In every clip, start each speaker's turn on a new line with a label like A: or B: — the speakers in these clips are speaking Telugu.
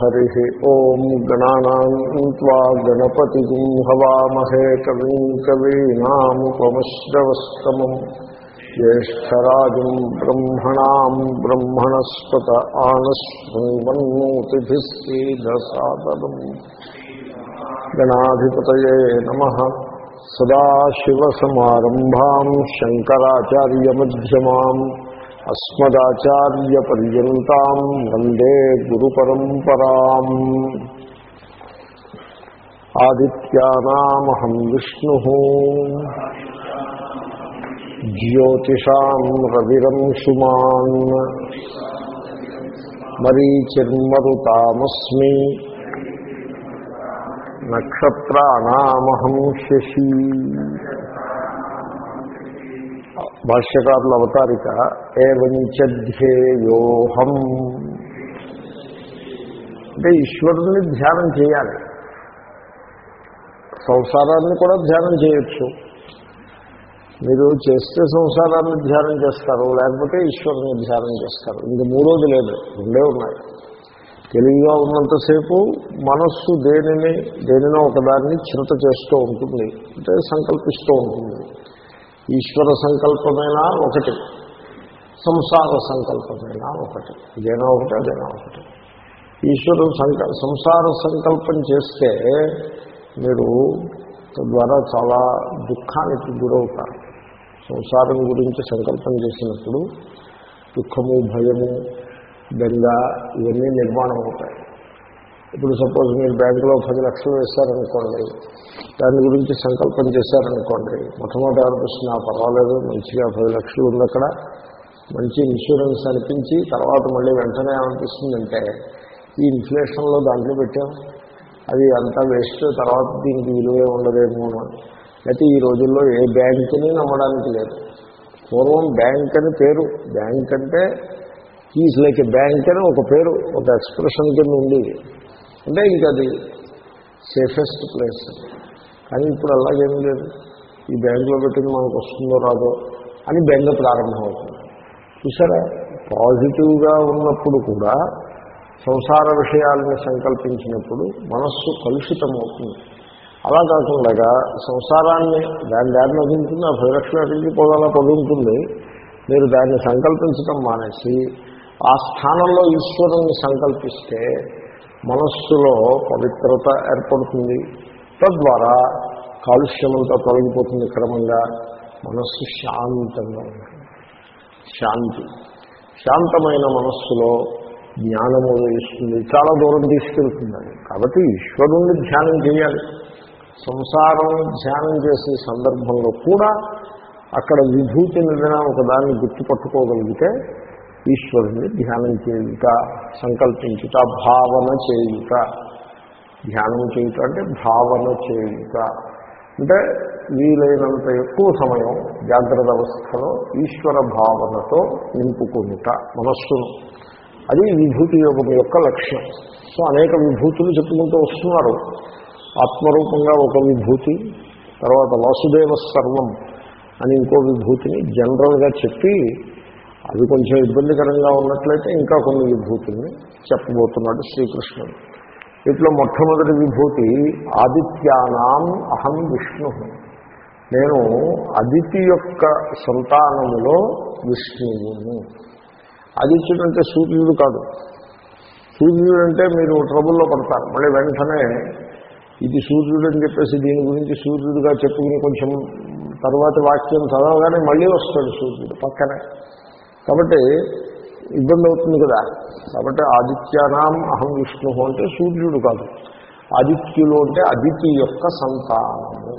A: హరి ఓం గణానాన్వా గణపతి హవామహే కవిం కవీనాముపమశ్రవస్తమం జ్యేష్టరాజం బ్రహ్మణా బ్రహ్మణస్పత ఆనశ్వన్మూతిభిస్సీదసాదనం గణాధిపతయే నమ సదాశివసమారంభాం శంకరాచార్యమ్యమాం అస్మదాచార్యపర్యంతం వందే గురు పరంపరా ఆదిత్యానామహం విష్ణు. జ్యోతిషాం రవిరంశుమాన్. మరీచిర్మరుతామస్మి. నక్షత్రానామహం శశీ. భాష్యకారుల అవతారిక ఏవంచేయోహం అంటే ఈశ్వరుని ధ్యానం చేయాలి. సంసారాన్ని కూడా ధ్యానం చేయొచ్చు. మీరు చేస్తే సంసారాన్ని ధ్యానం చేస్తారు లేకపోతే ఈశ్వరుని ధ్యానం చేస్తారు. ఇంక మూడోది లేదు రెండే ఉన్నాయి. తెలివిగా ఉన్నంతసేపు మనస్సు దేనిని దేనినో ఒకదాన్ని చింత చేస్తూ ఉంటుంది అంటే సంకల్పిస్తూ ఉంటుంది. ఈశ్వర సంకల్పమైనా ఒకటి సంసార సంకల్పమైనా ఒకటి. ఇదేనా ఒకటి అదేనా ఒకటి? ఈశ్వరుడు సంక సంసార సంకల్పం చేస్తే మీరు తద్వారా చాలా దుఃఖానికి గురవుతారు. సంసారం గురించి సంకల్పం చేసినప్పుడు దుఃఖము భయము బెంగ ఇవన్నీ నిర్మాణం అవుతాయి ఇప్పుడు సపోజ్ మీరు బ్యాంకులో పది లక్షలు వేశారనుకోండి దాని గురించి సంకల్పం చేశారనుకోండి మొట్టమొదటి అనిపిస్తుంది పర్వాలేదు మంచిగా పది లక్షలు ఉంది అక్కడ మంచి ఇన్సూరెన్స్ అనిపించి తర్వాత మళ్ళీ వెంటనే ఏమనిపిస్తుందంటే ఈ ఇన్ఫ్లేషన్లో దాంట్లో పెట్టాం. అది అంతా వేస్ట్ తర్వాత దీనికి విలువే ఉండదేమో అయితే ఈ రోజుల్లో ఏ బ్యాంకుని నమ్మడానికి లేదు. పూర్వం బ్యాంక్ అని పేరు బ్యాంక్ అంటే ఈజ్ లైక్ ఎ బ్యాంక్ అని ఒక పేరు ఒక ఎక్స్ప్రెషన్ కింద ఉండేది. అంటే ఇంకా అది సేఫెస్ట్ ప్లేస్. కానీ ఇప్పుడు అలాగేమీ లేదు. ఈ బ్యాంకులో పెట్టింది మనకు వస్తుందో రాదో అని బెంగ ప్రారంభమవుతుంది. చూసారా? పాజిటివ్గా ఉన్నప్పుడు కూడా సంసార విషయాలను సంకల్పించినప్పుడు మనస్సు కలుషితమవుతుంది. అలా కాకుండా సంసారాన్ని దాని దారిలో ఉంటుంది ఆ పది పోదాలా పదుంటుంది మీరు దాన్ని సంకల్పించడం మానేసి ఆ స్థానంలో ఈశ్వరుణ్ణి సంకల్పిస్తే మనస్సులో పవిత్రత ఏర్పడుతుంది. తద్వారా కాలుష్యమంతా తొలగిపోతుంది క్రమంగా. మనస్సు శాంతంగా ఉంటుంది. శాంతి. శాంతమైన మనస్సులో జ్ఞానము ఇస్తుంది చాలా దూరం తీసుకెళ్తుంది కాబట్టి ఈశ్వరుణ్ణి ధ్యానం చేయాలి. సంసారం ధ్యానం చేసే సందర్భంలో కూడా అక్కడ విభూతి నిన్న ఒకదాన్ని గుర్తుపట్టుకోగలిగితే ఈశ్వరుని ధ్యానం చేయుట సంకల్పించుట భావన చేయుట. ధ్యానం చేయుట అంటే భావన చేయుట. అంటే వీలైనంత ఎక్కువ సమయం జాగ్రత్త అవస్థలో ఈశ్వర భావనతో నింపుకుంట మనస్సును. అది విభూతి యోగం యొక్క లక్ష్యం. సో అనేక విభూతులు చెప్పుకుంటూ వస్తున్నారు. ఆత్మరూపంగా ఒక విభూతి తర్వాత వాసుదేవ సర్వం అని ఇంకో విభూతిని జనరల్గా చెప్పి అది కొంచెం ఇబ్బందికరంగా ఉన్నట్లయితే ఇంకా కొన్ని విభూతుల్ని చెప్పబోతున్నాడు శ్రీకృష్ణుడు. ఇట్లా మొట్టమొదటి విభూతి ఆదిత్యానాం అహం విష్ణు. నేను అదితి యొక్క సంతానములో విష్ణువును. ఆదిత్యుడు అంటే సూర్యుడు కాదు. సూర్యుడు అంటే మీరు ట్రబుల్లో పడతారు. మళ్ళీ వెంటనే ఇది సూర్యుడు అని చెప్పేసి దీని గురించి సూర్యుడిగా చెప్పుకుని కొంచెం తర్వాత వాక్యం చదవగానే మళ్ళీ వస్తాడు సూర్యుడు పక్కనే. కాబట్టి ఇబ్బంది అవుతుంది కదా. కాబట్టి ఆదిత్యానాం అహం విష్ణు అంటే సూర్యుడు కాదు. ఆదిత్యులు అంటే అదితి యొక్క సంతానము.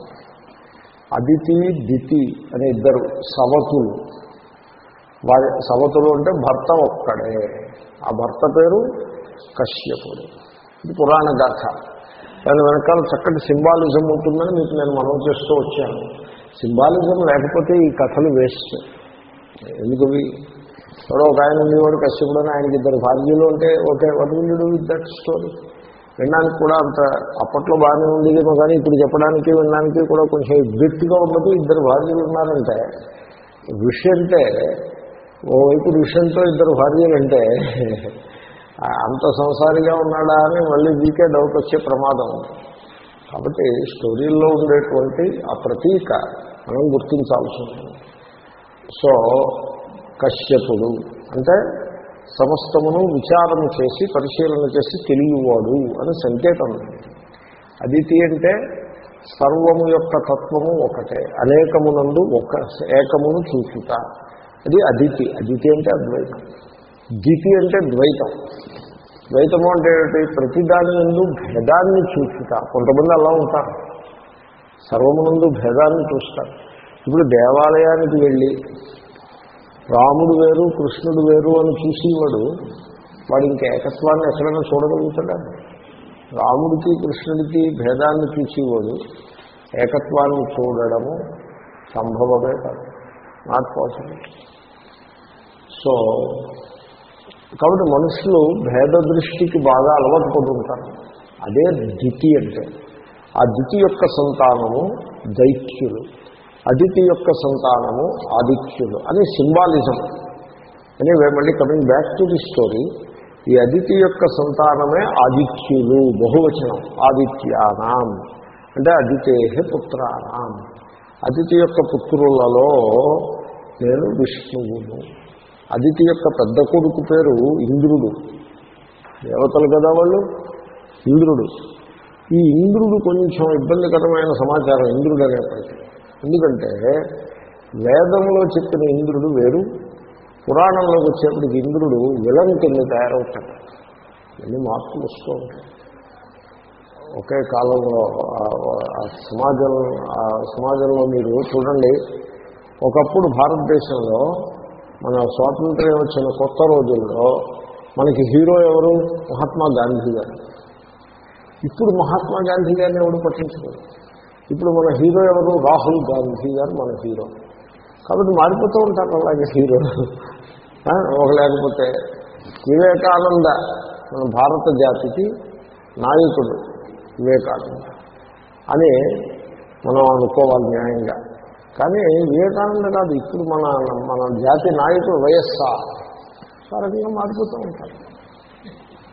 A: అదితి దితి అనే ఇద్దరు సవతులు. వారి సవతులు అంటే భర్త ఒక్కడే. ఆ భర్త పేరు కశ్యపుడు. ఇది పురాణ గాథ. దాని వెనకాల చక్కటి సింబాలిజం ఉంటుందని మీకు నేను మనం చేస్తూ వచ్చాను. సింబాలిజం లేకపోతే ఈ కథలు వేస్ట్. ఎందుకు ఎవరో ఒక ఆయన ఉండేవాడు కశ్యపుడు ఆయనకి ఇద్దరు భార్యలు ఉంటే ఓకే వదులుడు విత్ దట్ స్టోరీ వినడానికి కూడా అంత అప్పట్లో బాగానే ఉండేదేమో కానీ ఇప్పుడు చెప్పడానికి వినడానికి కూడా కొంచెం గట్టిగా ఉండదు ఇద్దరు భార్యలు ఉన్నారంటే ఋషి అంటే ఓవైపు ఋషంతో ఇద్దరు భార్యలు అంటే అంత సంసారిగా ఉన్నాడా అని మళ్ళీ వీకే డౌట్ వచ్చే ప్రమాదం ఉంది. కాబట్టి స్టోరీల్లో ఉండేటువంటి ఆ ప్రతీక మనం గుర్తించాల్సి ఉంటుంది. సో కశ్యపుడు. అంటే సమస్తమును విచారణ చేసి పరిశీలన చేసి తెలియవాడు అని సంకేతం. అదితి అంటే సర్వము యొక్క తత్వము ఒకటే అనేకమునందు ఒక ఏకమును చూచుట. అది అదితి. అదితి అంటే అద్వైతం. దితి అంటే ద్వైతం. ద్వైతము అంటే ఏమిటి? ప్రతిదాని ముందు భేదాన్ని చూచుట. కొంతమంది అలా ఉంటారు. సర్వమునందు భేదాన్ని చూస్తారు. ఇప్పుడు దేవాలయానికి వెళ్ళి రాముడు వేరు కృష్ణుడు వేరు అని చూసేవాడు వాడు ఇంకా ఏకత్వాన్ని ఎక్కడైనా చూడగలుగుతాడా? రాముడికి కృష్ణుడికి భేదాన్ని చూసేవాడు ఏకత్వాన్ని చూడడము సంభవమే కాదు. నాట్ పాసిబుల్ సో కాబట్టి మనుషులు భేద దృష్టికి బాగా అలవాటు పడుతుంటారు అదే దితి అంటే ఆ దితి యొక్క సంతానము దైత్యులు. అదితి యొక్క సంతానము ఆదిత్యులు అని సింబాలిజం. అని మళ్ళీ coming back to the story ఈ అదితి యొక్క సంతానమే ఆదిత్యులు బహువచనం ఆదిత్యానాం. అంటే అదితే పుత్రానాం. అదితి యొక్క పుత్రులలో నేను విష్ణువును. అదితి యొక్క పెద్ద కొడుకు పేరు ఇంద్రుడు. దేవతలు కదా వాళ్ళు? ఇంద్రుడు. ఈ ఇంద్రుడు కొంచెం ఇబ్బందికరమైన సమాచారం ఇంద్రుడు అనేప్పటికీ. ఎందుకంటే వేదంలో చెప్పిన ఇంద్రుడు వేరు పురాణంలోకి వచ్చేప్పటికి ఇంద్రుడు విలన్ కింద తయారవుతాడు. అన్ని మార్పులు వస్తూ ఉంటాయి. ఒకే కాలంలో ఆ- సమాజం ఆ సమాజంలో మీరు చూడండి ఒకప్పుడు భారతదేశంలో మన స్వాతంత్ర్యం వచ్చిన కొత్త రోజుల్లో మనకి హీరో ఎవరు? మహాత్మా గాంధీ గారు. ఇప్పుడు మహాత్మా గాంధీ గారిని ఎవడు పట్టించుకోరు? ఇప్పుడు మన హీరో ఎవరు? రాహుల్ గాంధీ గారు మన హీరో. కాబట్టి మారిపోతూ ఉంటారు అలాగే హీరో. ఒక లేకపోతే వివేకానంద మన భారత జాతికి నాయకుడు వివేకానంద. అని మనం అనుకోవాలి న్యాయంగా. కానీ వివేకానంద కాదు ఇప్పుడు మన మన జాతి నాయకుడు వైఎస్ఆర్. ఆ రకంగా మారిపోతూ ఉంటారు.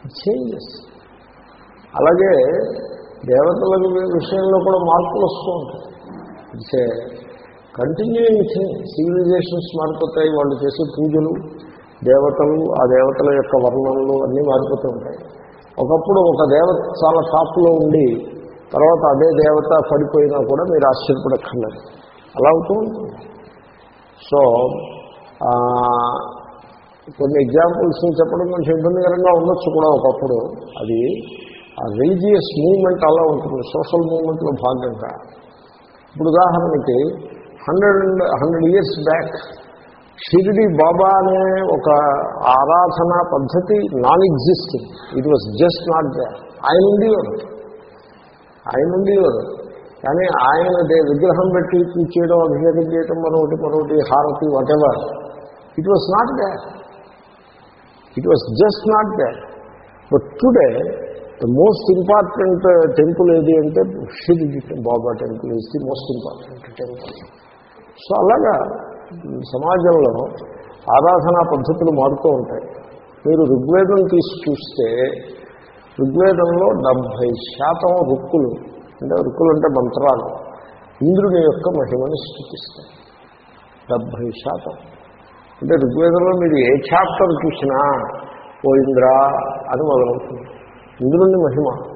A: చేంజెస్ అలాగే దేవతల విషయంలో కూడా మార్పులు వస్తూ ఉంటాయి. It's a continuing thing civilisations మారిపోతాయి వాళ్ళు చేసే పూజలు దేవతలు ఆ దేవతల యొక్క వర్ణనలు అన్నీ మారిపోతూ ఉంటాయి. ఒకప్పుడు ఒక దేవత చాలా టాప్లో ఉండి తర్వాత అదే దేవత పడిపోయినా కూడా మీరు ఆశ్చర్యపడక్కర్లేదు. అలా అవుతూ ఉంటుంది. సో కొన్ని ఎగ్జాంపుల్స్ చెప్పడం కొంచెం ఇబ్బందికరంగా ఉండొచ్చు కూడా ఒకప్పుడు. అది ఆ రిలీజియస్ మూవ్మెంట్ అలా ఉంటుంది సోషల్ మూవ్మెంట్లో భాగంగా ఇప్పుడు ఉదాహరణకి hundred hundred years back Shirdi Baba అనే ఒక ఆరాధనా పద్ధతి non existing it was just not there ఆయన ఉండేవారు. ఆయన ఉండేవారు. కానీ ఆయన దే- విగ్రహం పెట్టి పూజ చేయడం అభిషేకం చేయడం మరొకటి మరొకటి హారతి whatever it was not there it was just not there but today the most important temple ఏది అంటే Shirdi Baba temple is the most important temple so అలాగా సమాజంలో ఆరాధనా పద్ధతులు మారుతూ ఉంటాయి. మీరు ఋగ్వేదం తీసి చూస్తే ఋగ్వేదంలో డెబ్భై శాతం రుక్కులు అంటే రుక్కులు అంటే మంత్రాలు ఇంద్రుని యొక్క మహిమని సూచిస్తాయి డెబ్భై శాతం. అంటే ఋగ్వేదంలో మీరు ఏ చాప్టర్ చూసినా ఓ ఇంద్ర అని మొదలవుతుంది. ఇంద్రుణ్ణి మహిమ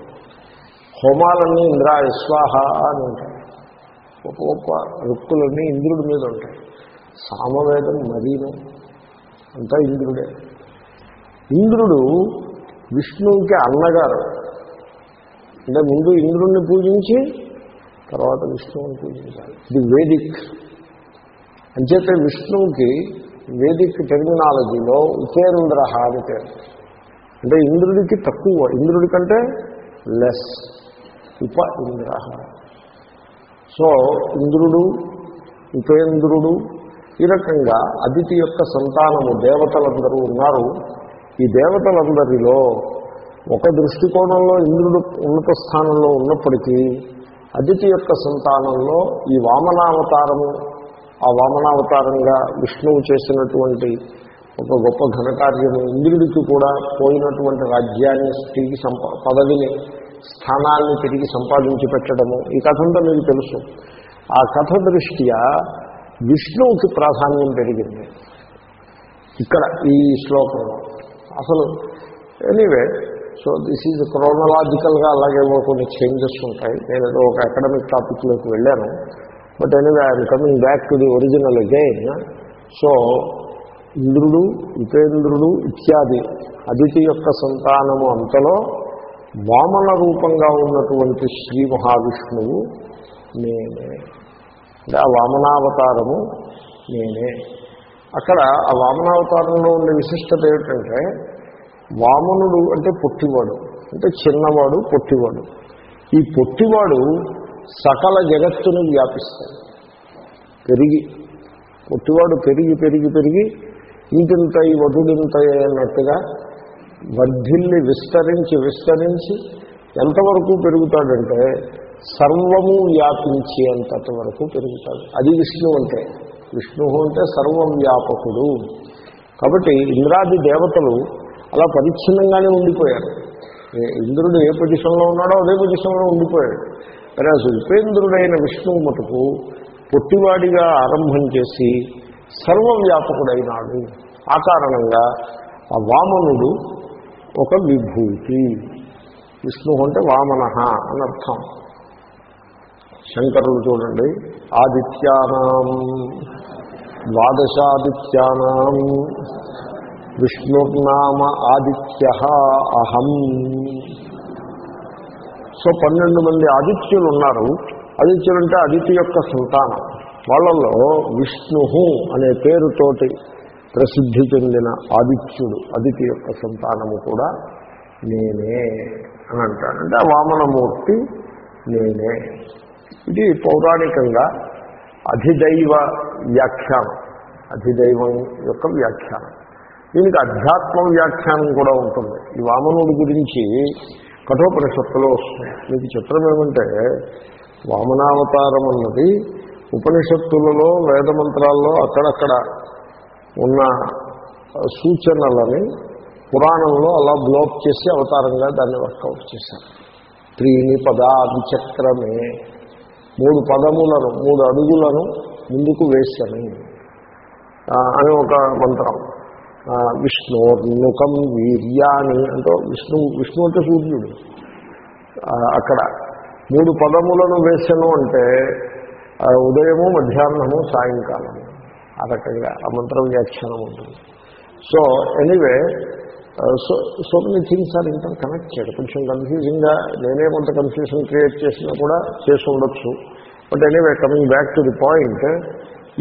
A: హోమాలన్నీ ఇంద్ర విశ్వాహ అని ఉంటాయి. గొప్ప గొప్ప రుక్కులన్నీ ఇంద్రుడి మీద ఉంటాయి. సామవేదం మరీనే అంతా ఇంద్రుడే. ఇంద్రుడు విష్ణువుకి అన్నగారు. అంటే ముందు ఇంద్రుణ్ణి పూజించి తర్వాత విష్ణువుని పూజించాలి. ఇది వేదిక్. అంచేతే విష్ణువుకి వేదిక్ టెర్మినాలజీలో ఉపేంద్ర అని పేరు. అంటే ఇంద్రుడికి తక్కువ. ఇంద్రుడి కంటే లెస్ ఉప ఇంద్ర సో ఇంద్రుడు ఉపేంద్రుడు ఈ రకంగా అదితి యొక్క సంతానము దేవతలందరూ ఉన్నారు. ఈ దేవతలందరిలో ఒక దృష్టికోణంలో ఇంద్రుడు ఉన్నత స్థానంలో ఉన్నప్పటికీ అదితి యొక్క సంతానంలో ఈ వామనావతారము ఆ వామనావతారంగా విష్ణువు చేసినటువంటి ఒక గొప్ప ఘనకార్యము. ఇంద్రుడికి కూడా పోయినటువంటి రాజ్యాన్ని తిరిగి సంపా పదవిని స్థానాన్ని తిరిగి సంపాదించి పెట్టడము. ఈ కథ అంతా మీకు తెలుసు. ఆ కథ దృష్ట్యా విష్ణువుకి ప్రాధాన్యం పెరిగింది. ఇక్కడ ఈ శ్లోకంలో. అసలు ఎనీవే సో దిస్ ఈజ్ క్రోనలాజికల్గా అలాగే కొన్ని చేంజెస్ ఉంటాయి. నేను ఏదో ఒక అకాడమిక్ టాపిక్లోకి వెళ్ళాను. But anyway I'm coming back to the original again. So ఇంద్రుడు ఉపేంద్రుడు ఇత్యాది అదితి యొక్క సంతానము అంతలో వామన రూపంగా ఉన్నటువంటి శ్రీ మహావిష్ణువు నేనే. అంటే ఆ వామనావతారము నేనే. అక్కడ ఆ వామనావతారంలో ఉండే విశిష్టత ఏమిటంటే వామనుడు అంటే పొట్టివాడు అంటే చిన్నవాడు పొట్టివాడు. ఈ పొట్టివాడు సకల జగత్తును వ్యాపిస్తాడు. పెరిగి పొట్టివాడు పెరిగి పెరిగి పెరిగి ఇంతింత ఈ వధుడింత అన్నట్టుగా వర్ధిల్లి విస్తరించి విస్తరించి ఎంతవరకు పెరుగుతాడంటే సర్వము వ్యాపించేంతటి వరకు పెరుగుతాడు. అది విష్ణు అంటే. విష్ణు అంటే సర్వం వ్యాపకుడు కాబట్టి ఇంద్రాది దేవతలు అలా పరిచ్ఛిన్నంగానే ఉండిపోయారు. ఇంద్రుడు ఏ పొజిషన్లో ఉన్నాడో అదే పొజిషన్లో ఉండిపోయాడు. కానీ ఉపేంద్రుడైన విష్ణువు మటుకు పొట్టివాడిగా ఆరంభం చేసి సర్వవ్యాపకుడైనాడు. ఆ కారణంగా ఆ వామనుడు ఒక విభూతి. విష్ణు అంటే వామన అని అర్థం శంకరులు చూడండి ఆదిత్యానాం ద్వాదశాదిత్యానాం విష్ణుర్నామ ఆదిత్య అహం. సో పన్నెండు మంది ఆదిత్యులు ఉన్నారు. ఆదిత్యులు అంటే అదితి యొక్క సంతానం. వాళ్ళల్లో విష్ణు అనే పేరుతోటి ప్రసిద్ధి చెందిన ఆదిత్యుడు అదితి యొక్క సంతానము కూడా నేనే అని అంటాడంటే ఆ వామనమూర్తి నేనే. ఇది పౌరాణికంగా అధిదైవ వ్యాఖ్యానం అధిదైవం యొక్క వ్యాఖ్యానం. దీనికి అధ్యాత్మ వ్యాఖ్యానం కూడా ఉంటుంది. ఈ వామనుడి గురించి కఠోపనిషత్తులో వస్తుంది. మీకు చిత్రం ఏమంటే వామనావతారం అన్నది ఉపనిషత్తులలో వేదమంత్రాల్లో అక్కడక్కడ ఉన్న సూచనలని పురాణంలో అలా బ్లోక్ చేసి అవతారంగా దాన్ని వర్కౌట్ చేశారు. త్రీని పద విచక్రమే మూడు పదములను మూడు అడుగులను ముందుకు వేశాను. అని ఒక మంత్రం. ఆ, వీర్యాని అంటే విష్ణు విష్ణు అంటే సూర్యుడు. అక్కడ మూడు పదములను వేశాను అంటే ఉదయము మధ్యాహ్నము సాయంకాలము. ఆ రకంగా ఆ మంత్ర వ్యాఖ్యానం ఉంటుంది. So anyway so so many things are interconnected కొంచెం కన్ఫ్యూజింగ్గా నేనే కొంత కన్ఫ్యూజన్ క్రియేట్ చేసినా కూడా చేసి ఉండొచ్చు. But anyway coming back to the point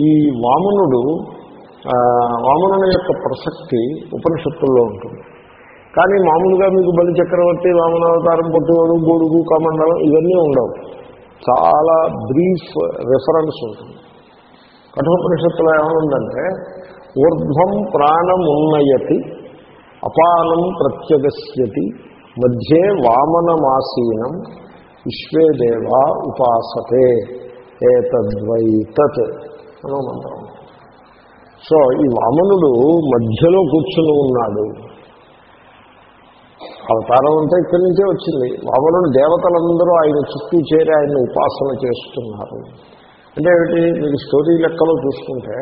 A: ఈ వామనుడు వామనుని యొక్క ప్రసక్తి ఉపనిషత్తుల్లో ఉంటుంది. కానీ మామూలుగా మీకు బలి చక్రవర్తి వామనావతారం పొట్టివాడు గొడుగు కమండలం ఇవన్నీ ఉండవు. చాలా బ్రీఫ్ రెఫరెన్స్ ఉంటుంది. కఠోపనిషత్తులో ఏమనుందంటే ఊర్ధ్వం ప్రాణమున్నయతి అపానం ప్రత్యగస్యతి మధ్యే వామనమాసీనం విశ్వే దేవా ఉపాసతే ఏతద్వైతత్ అనో మంత్రం. సో ఈ వామనుడు మధ్యలో కూర్చుని ఉన్నాడు. అవతారం అంతా ఇక్కడి నుంచే వచ్చింది. వామనుడు దేవతలందరూ ఆయన చుట్టూ చేరి ఆయన ఉపాసన చేస్తున్నారు. అంటే ఏమిటి? మీరు స్టోరీ లెక్కలో చూసుకుంటే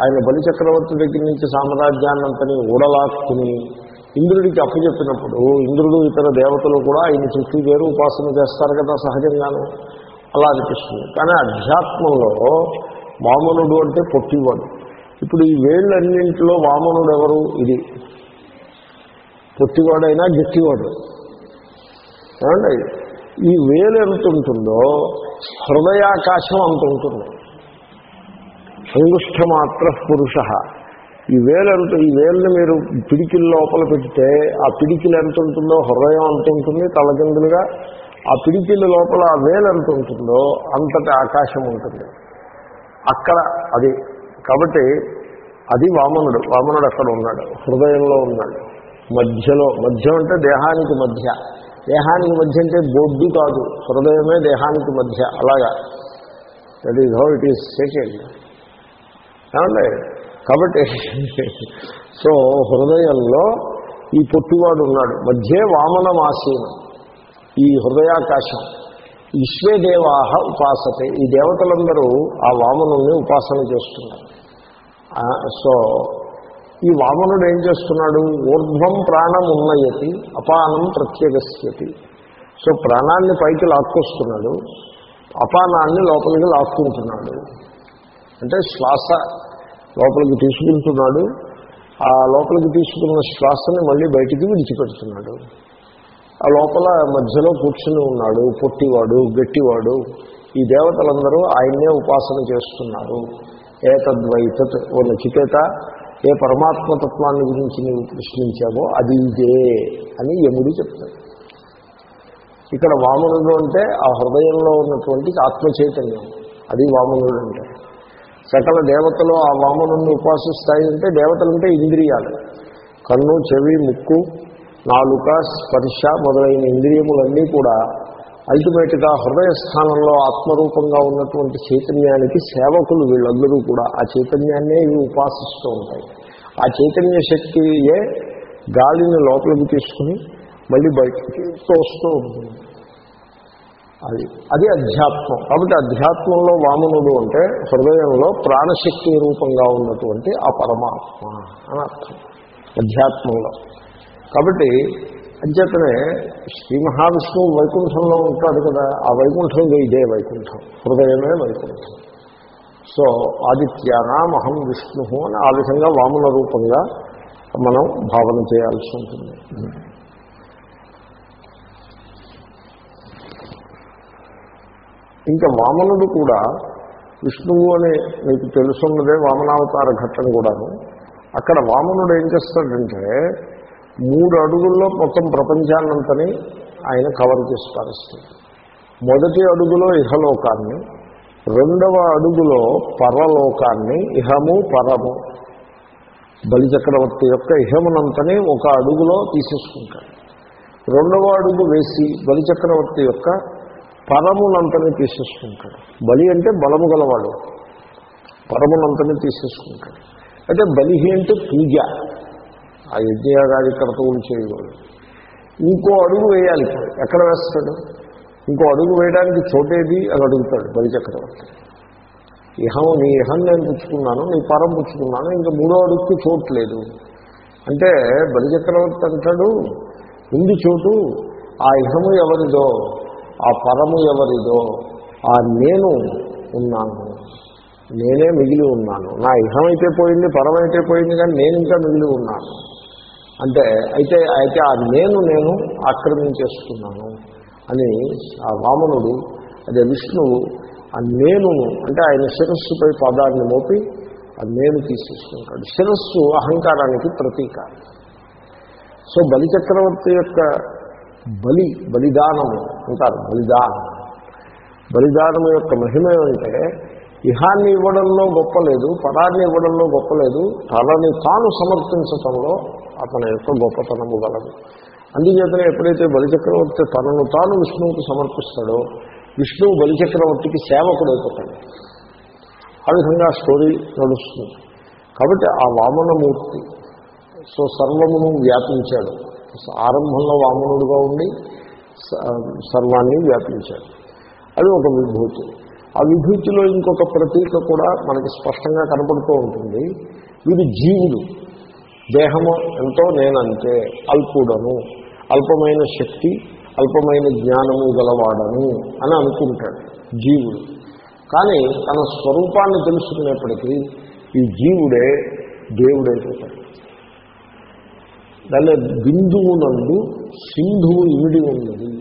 A: ఆయన బలిచక్రవర్తి దగ్గర నుంచి సామ్రాజ్యాన్ని అంతని ఊడలాక్కుని ఇంద్రుడికి అప్పచెప్పినప్పుడు ఇంద్రుడు ఇతర దేవతలు కూడా ఆయన చుట్టూ చేరి ఉపాసన చేస్తారు కదా సహజంగాను. అలా అనిపిస్తుంది. కానీ అధ్యాత్మంలో వామనుడు అంటే పొట్టివాడు. ఇప్పుడు ఈ వేళ్ళన్నింటిలో వామనుడు ఎవరు ఇది పొట్టివాడైనా గట్టివాడు. ఏమండి? ఈ వేలు ఎంత ఉంటుందో హృదయాకాశం అంత ఉంటుంది. సంగుష్ట మాత్ర పురుష. ఈ వేలు ఎంత ఈ వేలుని మీరు పిడికిల లోపల పెడితే ఆ పిడికిలు ఎంత ఉంటుందో హృదయం ఎంత ఉంటుంది తలకిందులుగా. ఆ పిడికిల లోపల ఆ వేలు ఎంత ఉంటుందో అంతటి ఆకాశం ఉంటుంది. అక్కడ అది. కాబట్టి అది వామనుడు వామనుడు అక్కడ ఉన్నాడు. హృదయంలో ఉన్నాడు. మధ్యలో మధ్యం అంటే దేహానికి మధ్య. దేహానికి మధ్య అంటే బొడ్డు కాదు హృదయమే దేహానికి మధ్య అలాగా. That is how it is second ఏమండి? కాబట్టి సో హృదయంలో ఈ పొట్టివాడు ఉన్నాడు. మధ్యే వామనమాసీనం ఈ హృదయాకాశం. విశ్వేదేవాహ ఉపాసతే. ఈ దేవతలందరూ ఆ వామనుల్ని ఉపాసన చేస్తున్నారు. సో ఈ వామనుడు ఏం చేస్తున్నాడు? ఊర్ధ్వం ప్రాణం ఉన్నయతి అపానం ప్రత్యేకస్యతి. సో ప్రాణాన్ని పైకి లాక్కొస్తున్నాడు అపానాన్ని లోపలికి లాక్కుంటున్నాడు. అంటే శ్వాస లోపలికి తీసుకుంటున్నాడు ఆ లోపలికి తీసుకున్న శ్వాసని మళ్ళీ బయటికి విడిచిపెడుతున్నాడు. ఆ లోపల మధ్యలో కూర్చుని ఉన్నాడు పొట్టివాడు గట్టివాడు. ఈ దేవతలందరూ ఆయన్నే ఉపాసన చేస్తున్నారు. ఏతద్వైతత్ ఓ నచికేత ఏ పరమాత్మతత్వాన్ని గురించి నీవు ప్రశ్నించావో అది ఇదే అని యముడు చెప్తాడు. ఇక్కడ వామనుడు అంటే ఆ హృదయంలో ఉన్నటువంటి ఆత్మ చైతన్యం అది వామనుడు అంటే. సకల దేవతలు ఆ వామనుడిని ఉపాసిస్తాయి అంటే దేవతలంటే ఇంద్రియాలు. కన్ను చెవి ముక్కు నాలుక స్పర్శ మొదలైన ఇంద్రియములన్నీ కూడా అల్టిమేట్గా హృదయ స్థానంలో ఆత్మరూపంగా ఉన్నటువంటి చైతన్యానికి సేవకులు వీళ్ళందరూ కూడా ఆ చైతన్యాన్నే ఇవి ఉపాసిస్తూ ఉంటాయి. ఆ చైతన్య శక్తియే గాలిని లోపలికి తీసుకుని మళ్ళీ బయటికి తోస్తూ ఉంటుంది. అది అది అధ్యాత్మం. కాబట్టి అధ్యాత్మంలో వామనుడు అంటే హృదయంలో ప్రాణశక్తి రూపంగా ఉన్నటువంటి ఆ పరమాత్మ అని అర్థం. అధ్యాత్మంలో. కాబట్టి అంచేతనే శ్రీ మహావిష్ణువు వైకుంఠంలో ఉంటాడు కదా ఆ వైకుంఠంలో ఇదే వైకుంఠం హృదయమే వైకుంఠం. సో ఆదిత్యానాం అహం విష్ణు అని ఆ విధంగా వామన రూపంగా మనం భావన చేయాల్సి ఉంటుంది. ఇంకా వామనుడు కూడా విష్ణువు అని మీకు తెలుసున్నదే వామనావతార ఘట్టం కూడాను. అక్కడ వామనుడు ఏం చేస్తాడంటే మూడు అడుగుల్లో మొత్తం ప్రపంచాన్నంతని ఆయన కవర్ చేసి మొదటి అడుగులో ఇహలోకాన్ని రెండవ అడుగులో పరలోకాన్ని ఇహము పరము. బలిచక్రవర్తి యొక్క ఇహమునంతని ఒక అడుగులో తీసేసుకుంటాడు. రెండవ అడుగు వేసి బలిచక్రవర్తి యొక్క పరమునంతని తీసేసుకుంటాడు. బలి అంటే బలము గలవాడు. పరమునంతని తీసేసుకుంటాడు. అంటే బలిహి అంటే పూజ. ఆ యజ్ఞయాగాది కర్తవులు చేయవాడు ఇంకో అడుగు వేయాలి. ఎక్కడ వేస్తాడు? ఇంకో అడుగు వేయడానికి చోటేది అని అడుగుతాడు బలిచక్రవర్తి. ఇహం నీ ఇహం నేను పుచ్చుకున్నాను నీ పరం పుచ్చుకున్నాను ఇంకా మూడో అడుగుకి చోటు లేదు. అంటే బలిచక్రవర్తి అంటాడు ఉంది చోటు ఆ ఇహము ఎవరిదో ఆ పరము ఎవరిదో ఆ నేను ఉన్నాను. నేనే మిగిలి ఉన్నాను. నా ఇహమైతే పోయింది పరమైతే పోయింది కానీ నేను ఇంకా మిగిలి ఉన్నాను. అంటే అయితే అయితే ఆ నేను నేను ఆక్రమించేస్తున్నాను అని ఆ వామనుడు అదే విష్ణువు ఆ నేనును అంటే ఆయన శిరస్సుపై పదాన్ని మోపి ఆ నేను తీసేసుకుంటాడు. శిరస్సు అహంకారానికి ప్రతీక సో బలిచక్రవర్తి యొక్క బలి బలిదానము అంటారు బలిదానం. బలిదానం యొక్క మహిమ ఏమంటే ఇహాన్ని ఇవ్వడంలో గొప్ప లేదు పదాన్ని ఇవ్వడంలో గొప్ప లేదు తనని తాను సమర్పించటంలో అతని యొక్క గొప్పతనము గలదు. అందుచేతనే ఎప్పుడైతే బలిచక్రవర్తి తనను తాను విష్ణువుకి సమర్పిస్తాడో విష్ణువు బలిచక్రవర్తికి సేవకుడైపోతాడు. ఆ విధంగా స్టోరీ నడుస్తుంది. కాబట్టి ఆ వామనమూర్తి సో సర్వమును వ్యాపించాడు. ఆరంభంలో వామనుడుగా ఉండి సర్వాన్ని వ్యాపించాడు. అది ఒక విభూతి. ఆ విభూతిలో ఇంకొక ప్రతీక కూడా మనకి స్పష్టంగా కనపడుతూ ఉంటుంది. వీడు జీవుడు. దేహము ఎంతో నేనంతే అల్పుడను. అల్పమైన శక్తి అల్పమైన జ్ఞానము గలవాడను అని అనుకుంటాడు జీవుడు. కానీ తన స్వరూపాన్ని తెలుసుకునేప్పటికీ ఈ జీవుడే దేవుడైపోతాడు. దాని బిందువునందు సింధువు ఇమిడి ఉన్నది.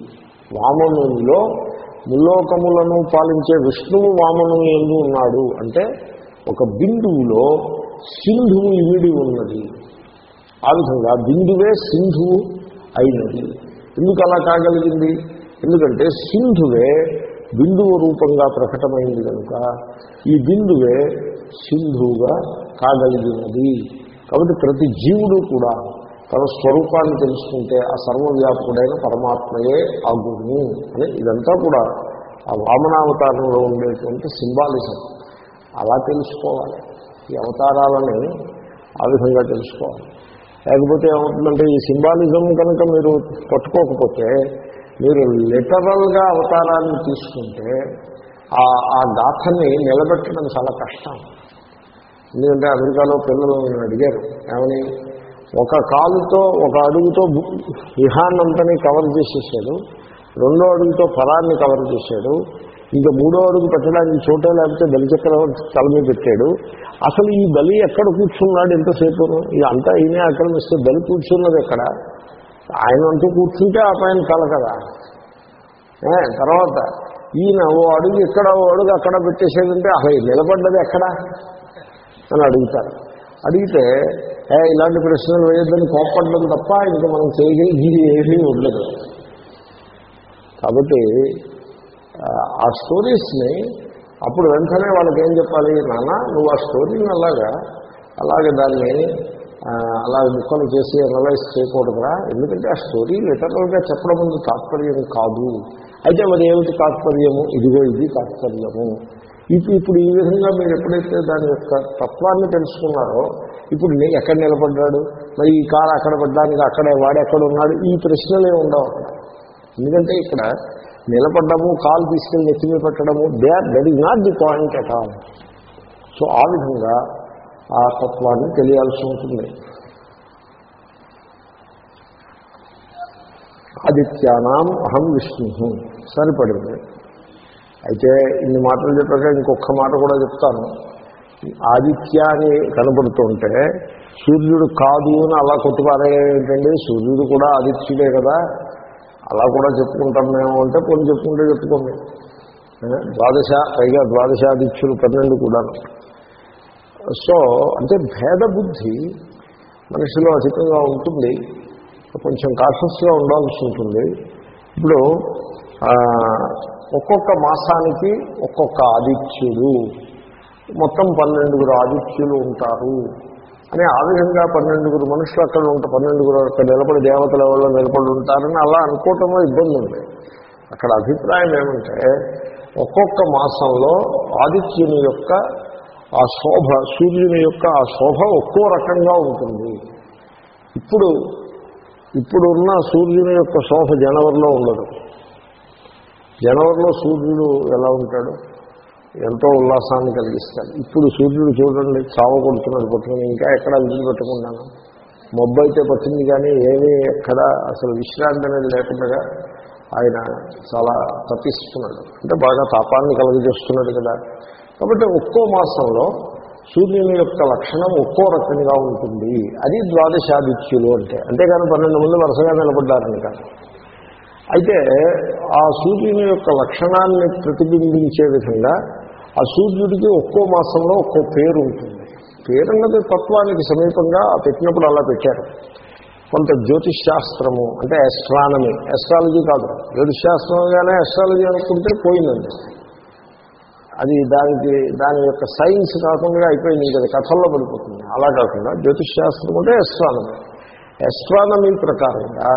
A: వామనునిలో ముల్లోకములను పాలించే విష్ణువు వామనుని ఎందు ఉన్నాడు. అంటే ఒక బిందువులో సింధువు ఇమిడి ఉన్నది. ఆ విధంగా బిందువే సింధువు అయినది. ఎందుకు అలా కాగలిగింది? ఎందుకంటే సింధువే బిందువు రూపంగా ప్రకటమైంది కనుక ఈ బిందువే సింధువుగా కాగలిగినది. కాబట్టి ప్రతి జీవుడు కూడా తన స్వరూపాన్ని తెలుసుకుంటే ఆ సర్వవ్యాపకుడైన పరమాత్మయే అగును అని ఇదంతా కూడా ఆ వామనావతారంలో ఉండేటువంటి సింబాలిజం. అలా తెలుసుకోవాలి. ఈ అవతారాలని ఆ విధంగా తెలుసుకోవాలి. లేకపోతే ఏమవుతుందంటే ఈ సింబాలిజం కనుక మీరు పట్టుకోకపోతే మీరు లిటరల్గా అవతారాన్ని తీసుకుంటే ఆ ఆ గాథని నిలబెట్టడం చాలా కష్టం. ఎందుకంటే అమెరికాలో పిల్లలు నన్ను అడిగారు ఏమని? ఒక కాలుతో ఒక అడుగుతో విహాన్నంతని కవర్ చేసేసాడు. రెండో అడుగుతో ఫలాన్ని కవర్ చేశాడు. ఇంకా మూడో అడుగు పెట్టడానికి చోటే లేకపోతే బలిచక్రవర్తి తల మీద పెట్టాడు. అసలు ఈ బలి ఎక్కడ కూర్చున్నాడు ఎంతసేపు ఇది అంతా ఈయనే ఆక్రమిస్తే బలి కూర్చున్నది ఎక్కడ? ఆయన అంటూ కూర్చుంటే ఆ పైన కల కదా. తర్వాత ఈయన ఓ అడుగు ఇక్కడ ఓ అడుగు అక్కడ పెట్టేసేదంటే అసలు నిలబడ్డది ఎక్కడ? అని అడుగుతారు. అడిగితే ఇలాంటి ప్రశ్నలు వేయొద్దని కోప్పడడం తప్ప ఇంకా మనం చేయగలిగి ఏమీ ఉండదు. కాబట్టి ఆ, స్టోరీస్ని అప్పుడు వెంటనే వాళ్ళకి ఏం చెప్పాలి నాన్న నువ్వు ఆ స్టోరీని అలాగా అలాగే దాన్ని అలా ముక్కలు చేసి అనలైజ్ చేయకూడదురా. ఎందుకంటే ఆ స్టోరీ లిటరల్గా చెప్పడం ముందు తాత్పర్యం కాదు. అయితే మరి ఏమిటి తాత్పర్యము? ఇదిగో ఇది తాత్పర్యము. ఇప్పుడు ఇప్పుడు ఈ విధంగా మీరు ఎప్పుడైతే దాని యొక్క తత్వాన్ని తెలుసుకున్నారో ఇప్పుడు ఎక్కడ నిలబడ్డాడు? మరి ఈ కారు అక్కడ పడ్డానికి అక్కడే వాడు ఎక్కడ ఉన్నాడు? ఈ ప్రశ్నలే ఉండవు అక్కడ. ఎందుకంటే ఇక్కడ నిలబడ్డము కాలు తీసుకెళ్ళి నెత్తి మీద పెట్టడము there that is not the point at all so ఆ విధంగా ఆ తత్వాన్ని తెలియాల్సి ఉంటుంది. ఆదిత్యానాం అహం విష్ణు. సరిపడింది. అయితే ఇన్ని మాటలు చెప్పాక ఇంకొక మాట కూడా చెప్తాను. ఆదిత్య అని కనబడుతుంటే సూర్యుడు కాదు అని అలా కొట్టుపారేంటండి సూర్యుడు కూడా ఆదిత్యుడే కదా. అలా కూడా చెప్పుకుంటాం మేము అంటే కొన్ని చెప్పుకుంటే చెప్పుకోండి. ద్వాదశ పైగా ద్వాదశాదిత్యులు పన్నెండు కూడా సో అంటే భేద బుద్ధి మనిషిలో అధికంగా ఉంటుంది. కొంచెం కాషస్గా ఉండాల్సి ఉంటుంది. ఇప్పుడు ఒక్కొక్క మాసానికి ఒక్కొక్క ఆదిత్యుడు. మొత్తం పన్నెండుగురు ఆదిత్యులు ఉంటారు. అని ఆ విధంగా పన్నెండుగురు మనుషులు అక్కడ ఉంటారు పన్నెండుగురు అక్కడ నిలబడి దేవతల వల్ల నిలబడి ఉంటారని అలా అనుకోవటంలో ఇబ్బంది ఉంది. అక్కడ అభిప్రాయం ఏమంటే ఒక్కొక్క మాసంలో ఆదిత్యుని యొక్క ఆ శోభ సూర్యుని యొక్క ఆ శోభ ఒక్కో రకంగా ఉంటుంది. ఇప్పుడు ఇప్పుడున్న సూర్యుని యొక్క శోభ జనవరిలో ఉండదు. జనవరిలో సూర్యుడు ఎలా ఉంటాడు ఎంతో ఉల్లాసాన్ని కలిగిస్తాడు. ఇప్పుడు సూర్యుడు చూడండి చావ కొడుతున్నాడు పట్టుకుని ఇంకా ఎక్కడ విధులు పెట్టుకున్నాను మబ్బు అయితే పట్టింది కానీ ఏమీ ఎక్కడ అసలు విశ్రాంతి అనేది లేకుండా ఆయన చాలా తప్పిస్తున్నాడు. అంటే బాగా తాపాన్ని కలుగజేస్తున్నాడు కదా. కాబట్టి ఒక్కో మాసంలో సూర్యుని యొక్క లక్షణం ఒక్కో రకంగా ఉంటుంది. అది ద్వాదశాదిత్యులు అంటే. అంతేగాని పన్నెండు మంది వరుసగా నిలబడ్డారని కాదు. అయితే ఆ సూర్యుని యొక్క లక్షణాన్ని ప్రతిబింబించే విధంగా ఆ సూర్యుడికి ఒక్కో మాసంలో ఒక్కో పేరు ఉంటుంది. పేరు అన్నది తత్వానికి సమీపంగా పెట్టినప్పుడు అలా పెట్టారు. కొంత జ్యోతిష్ శాస్త్రము అంటే ఎస్ట్రానమీ ఎస్ట్రాలజీ కాదు. జ్యోతిష్ శాస్త్రంగానే ఎస్ట్రాలజీ అనుకుంటే పోయిందండి. అది దానికి దాని యొక్క సైన్స్ కాకుండా అయిపోయింది ఇంకా అది కథల్లో పడిపోతుంది. అలా కాకుండా జ్యోతిష్ శాస్త్రం అంటే ఎస్ట్రానమీ ఎస్ట్రానమీ ప్రకారంగా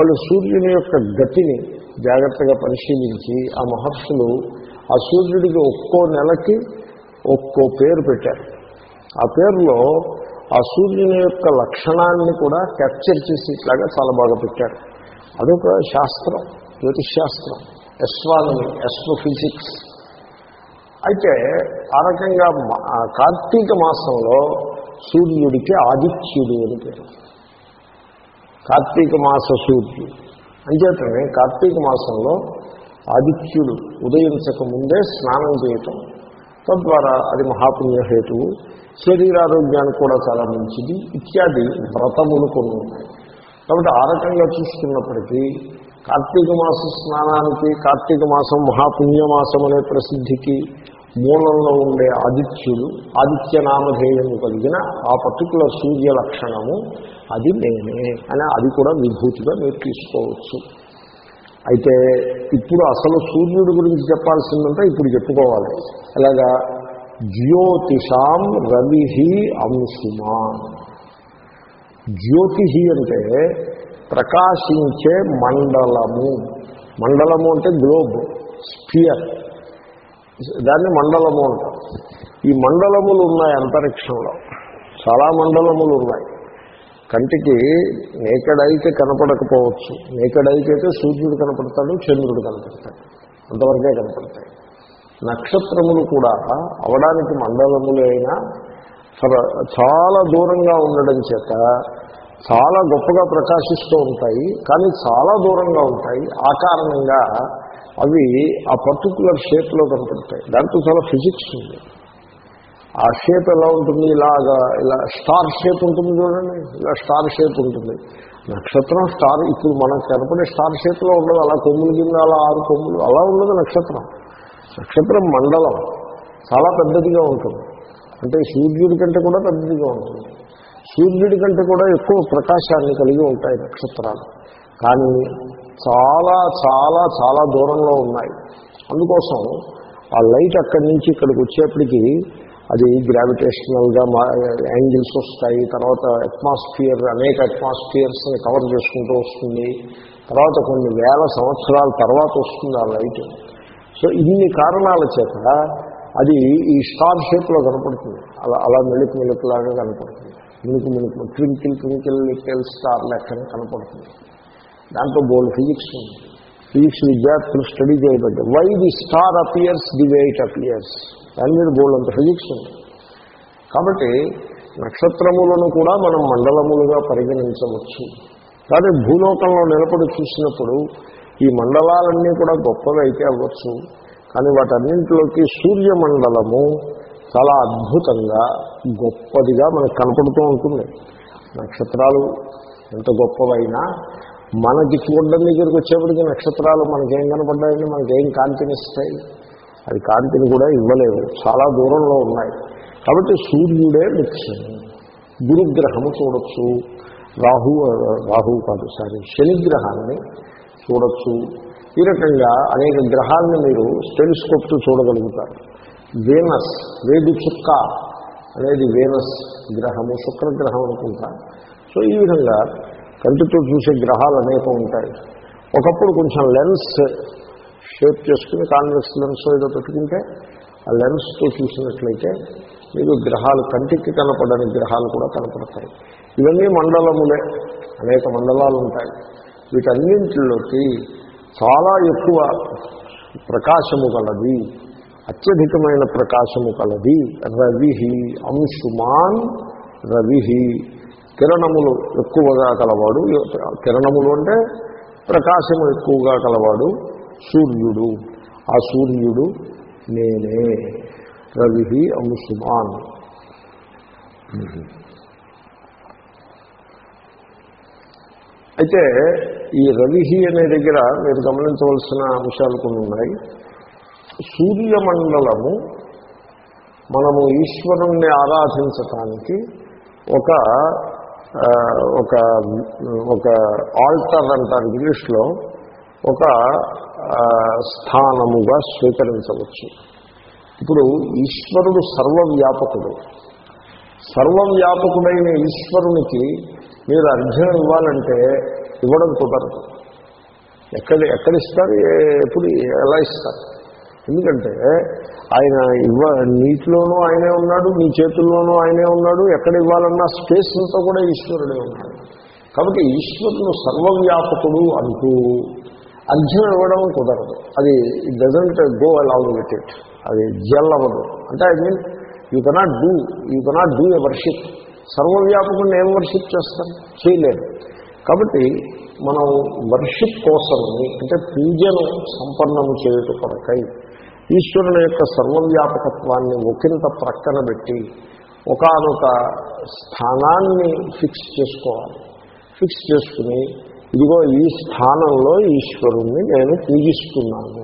A: వాళ్ళు సూర్యుని యొక్క గతిని జాగ్రత్తగా పరిశీలించి ఆ మహర్షులు ఆ సూర్యుడికి ఒక్కో నెలకి ఒక్కో పేరు పెట్టారు. ఆ పేరులో ఆ సూర్యుని యొక్క లక్షణాన్ని కూడా క్యాప్చర్ చేసి ఇట్లాగా చాలా బాగా పెట్టారు. అదొక శాస్త్రం జ్యోతిశాస్త్రం ఎస్ట్రానమీ ఎస్ట్రోఫిజిక్స్ అయితే ఆ రకంగా కార్తీక మాసంలో సూర్యుడికి ఆదిత్యుడు అని పేరు. కార్తీక మాస సూర్యుడు. అంచేతనే కార్తీక మాసంలో ఆదిత్యుడు ఉదయించక ముందే స్నానం చేయటం తద్వారా అది మహాపుణ్యహేతువు శరీరారోగ్యానికి కూడా చాలా మంచిది. ఇత్యాది వ్రతములు కొన్ని ఉన్నాయి కాబట్టి ఆ రకంగా చూసుకున్నప్పటికీ కార్తీక మాస స్నానానికి కార్తీక మాసం మహాపుణ్యమాసం అనే ప్రసిద్ధికి మూలంలో ఉండే ఆదిత్యుడు ఆదిత్య నామధేయము కలిగిన ఆ పర్టికులర్ సూర్య లక్షణము అది నేనే అని అది కూడా విభూతిగా మీరు తీసుకోవచ్చు. అయితే ఇప్పుడు అసలు సూర్యుడి గురించి చెప్పాల్సిందంటే ఇప్పుడు చెప్పుకోవాలి. ఎలాగా? జ్యోతిషాం రవి అంశుమా. జ్యోతిషి అంటే ప్రకాశించే మండలము. మండలము అంటే గ్లోబ్ స్పియర్ దాన్ని మండలము అంటారు. ఈ మండలములు ఉన్నాయి అంతరిక్షంలో. చాలా మండలములు ఉన్నాయి. కంటికి నేకడైతే కనపడకపోవచ్చు. నేకడైతే సూర్యుడు కనపడతాడు చంద్రుడు కనపడతాడు. అంతవరకే కనపడతాయి. నక్షత్రములు కూడా అవడానికి మండలములు అయినా చాలా దూరంగా ఉండడం చేత చాలా గొప్పగా ప్రకాశిస్తూ ఉంటాయి. కానీ చాలా దూరంగా ఉంటాయి. ఆ కారణంగా అవి ఆ పర్టికులర్ షేప్లో కనపడతాయి. దాంట్లో చాలా ఫిజిక్స్ ఉంది. ఆ షేప్ ఎలా ఉంటుంది? ఇలాగా ఇలా స్టార్ షేప్ ఉంటుంది చూడండి. ఇలా స్టార్ షేప్ ఉంటుంది. నక్షత్రం స్టార్ ఇప్పుడు మనకు కనపడే స్టార్ షేప్లో ఉండదు. అలా కొమ్ములు కింద అలా ఆరు కొమ్ములు అలా ఉండదు నక్షత్రం. నక్షత్రం మండలం. చాలా పెద్దదిగా ఉంటుంది. అంటే సూర్యుడి కంటే కూడా పెద్దదిగా ఉంటుంది. సూర్యుడి కంటే కూడా ఎక్కువ ప్రకాశాన్ని కలిగి ఉంటాయి నక్షత్రాలు. కానీ చాలా చాలా చాలా దూరంలో ఉన్నాయి. అందుకోసం ఆ లైట్ అక్కడి నుంచి ఇక్కడికి వచ్చేప్పటికీ అది గ్రావిటేషనల్గా మా యాంగిల్స్ వస్తాయి. తర్వాత అట్మాస్ఫియర్ అనేక అట్మాస్ఫియర్స్ని కవర్ చేసుకుంటూ వస్తుంది. తర్వాత కొన్ని వేల సంవత్సరాల తర్వాత వస్తుంది ఆ లైట్. సో ఇన్ని కారణాల చేత అది ఈ స్టార్ షేప్లో కనపడుతుంది. అలా అలా మెలుకు మెలుకులాగా కనపడుతుంది. మినుకు మినుకు ట్వింకిల్ ట్వింకిల్ లిటిల్ స్టార్ లెక్కన కనపడుతుంది. దాంట్లో బోల్డ్ ఫిజిక్స్ ఉంది. ఫిజిక్స్ విద్యార్థులు study చేయబడ్డారు. Why the star appears the way it appears దాని మీద బోల్డ్ అంత ఫిజిక్స్ ఉంది. కాబట్టి నక్షత్రములను కూడా మనం మండలములుగా పరిగణించవచ్చు. కానీ భూలోకంలో నిలబడి చూసినప్పుడు ఈ మండలాలన్నీ కూడా గొప్పగా అయితే అవ్వచ్చు. కానీ వాటన్నింటిలోకి సూర్యమండలము చాలా అద్భుతంగా గొప్పదిగా మనకు కనపడుతూ ఉంటుంది. నక్షత్రాలు ఎంత గొప్పవైనా మనకి చూడడం దగ్గరికి వచ్చేప్పటికి నక్షత్రాలు మనకేం కనపడ్డాయని మనకేం కాంతినిస్తాయి అది కాంతిని కూడా ఇవ్వలేవు చాలా దూరంలో ఉన్నాయి. కాబట్టి సూర్యుడే ముఖ్యం. గురుగ్రహము చూడొచ్చు. రాహు రాహు కాదు సారీ శనిగ్రహాన్ని చూడొచ్చు. ఈ రకంగా అనేక గ్రహాలను మీరు టెలిస్కోప్తో చూడగలుగుతారు. వేనస్ వేది చుక్క అనేది వేనస్ గ్రహము శుక్రగ్రహం అనుకుంటా సో ఈ విధంగా కంటితో చూసే గ్రహాలు అనేకం ఉంటాయి. ఒకప్పుడు కొంచెం లెన్స్ షేప్ చేసుకుని కాన్వెక్స్ లెన్స్ ఏదో పెట్టుకుంటే ఆ లెన్స్తో చూసినట్లయితే మీకు గ్రహాలు కంటికి కనపడని గ్రహాలు కూడా కనపడతాయి. ఇవన్నీ మండలములే అనేక మండలాలు ఉంటాయి. వీటన్నింటిలోకి చాలా ఎక్కువ ప్రకాశము కలది అత్యధికమైన ప్రకాశము కలది రవి అంశుమాన్ రవి కిరణములు ఎక్కువగా కలవాడు. కిరణములు అంటే ప్రకాశము ఎక్కువగా కలవాడు. సూర్యుడు. ఆ సూర్యుడు నేనే. రవి అంశుమాన్. అయితే ఈ రవిహి అనే దగ్గర మీరు గమనించవలసిన అంశాలు కొన్ని ఉన్నాయి. సూర్యమండలము మనము ఈశ్వరుణ్ణి ఆరాధించటానికి ఒక ఒక ఒక ఆల్టర్ అంటారు ఇంగ్లీష్లో ఒక స్థానముగా స్వీకరించవచ్చు. ఇప్పుడు ఈశ్వరుడు సర్వవ్యాపకుడు. సర్వవ్యాపకుడైన ఈశ్వరునికి మీరు అర్జునం ఇవ్వాలంటే ఇవ్వడం కుదరదు. ఎక్కడ ఎక్కడిస్తారు ఎప్పుడు ఎలా ఇస్తారు? ఎందుకంటే ఆయన ఇవ్వ నీటిలోనూ ఆయనే ఉన్నాడు మీ చేతుల్లోనూ ఆయనే ఉన్నాడు ఎక్కడ ఇవ్వాలన్నా స్పేస్ అంతా కూడా ఈశ్వరుడే ఉన్నాడు. కాబట్టి ఈశ్వరుడు సర్వవ్యాపకుడు అంటూ అర్ఘ్యం ఇవ్వడం కుదరదు. అది it doesn't go along with it అది జల్ అవ్వదు. అంటే I mean you cannot do you cannot do a worship సర్వవ్యాపకుడిని ఏం వర్షిప్ చేస్తాం? చేయలేదు కాబట్టి మనం వర్షిప్ కోసమని అంటే పూజను సంపన్నము చేయుట కొరకై ఈశ్వరుని యొక్క సర్వవ్యాపకత్వాన్ని ఒకంత ప్రక్కన పెట్టి ఒకానొక స్థానాన్ని ఫిక్స్ చేసుకోవాలి. ఫిక్స్ చేసుకుని ఇదిగో ఈ స్థానంలో ఈశ్వరుణ్ణి నేను పూజిస్తున్నాను.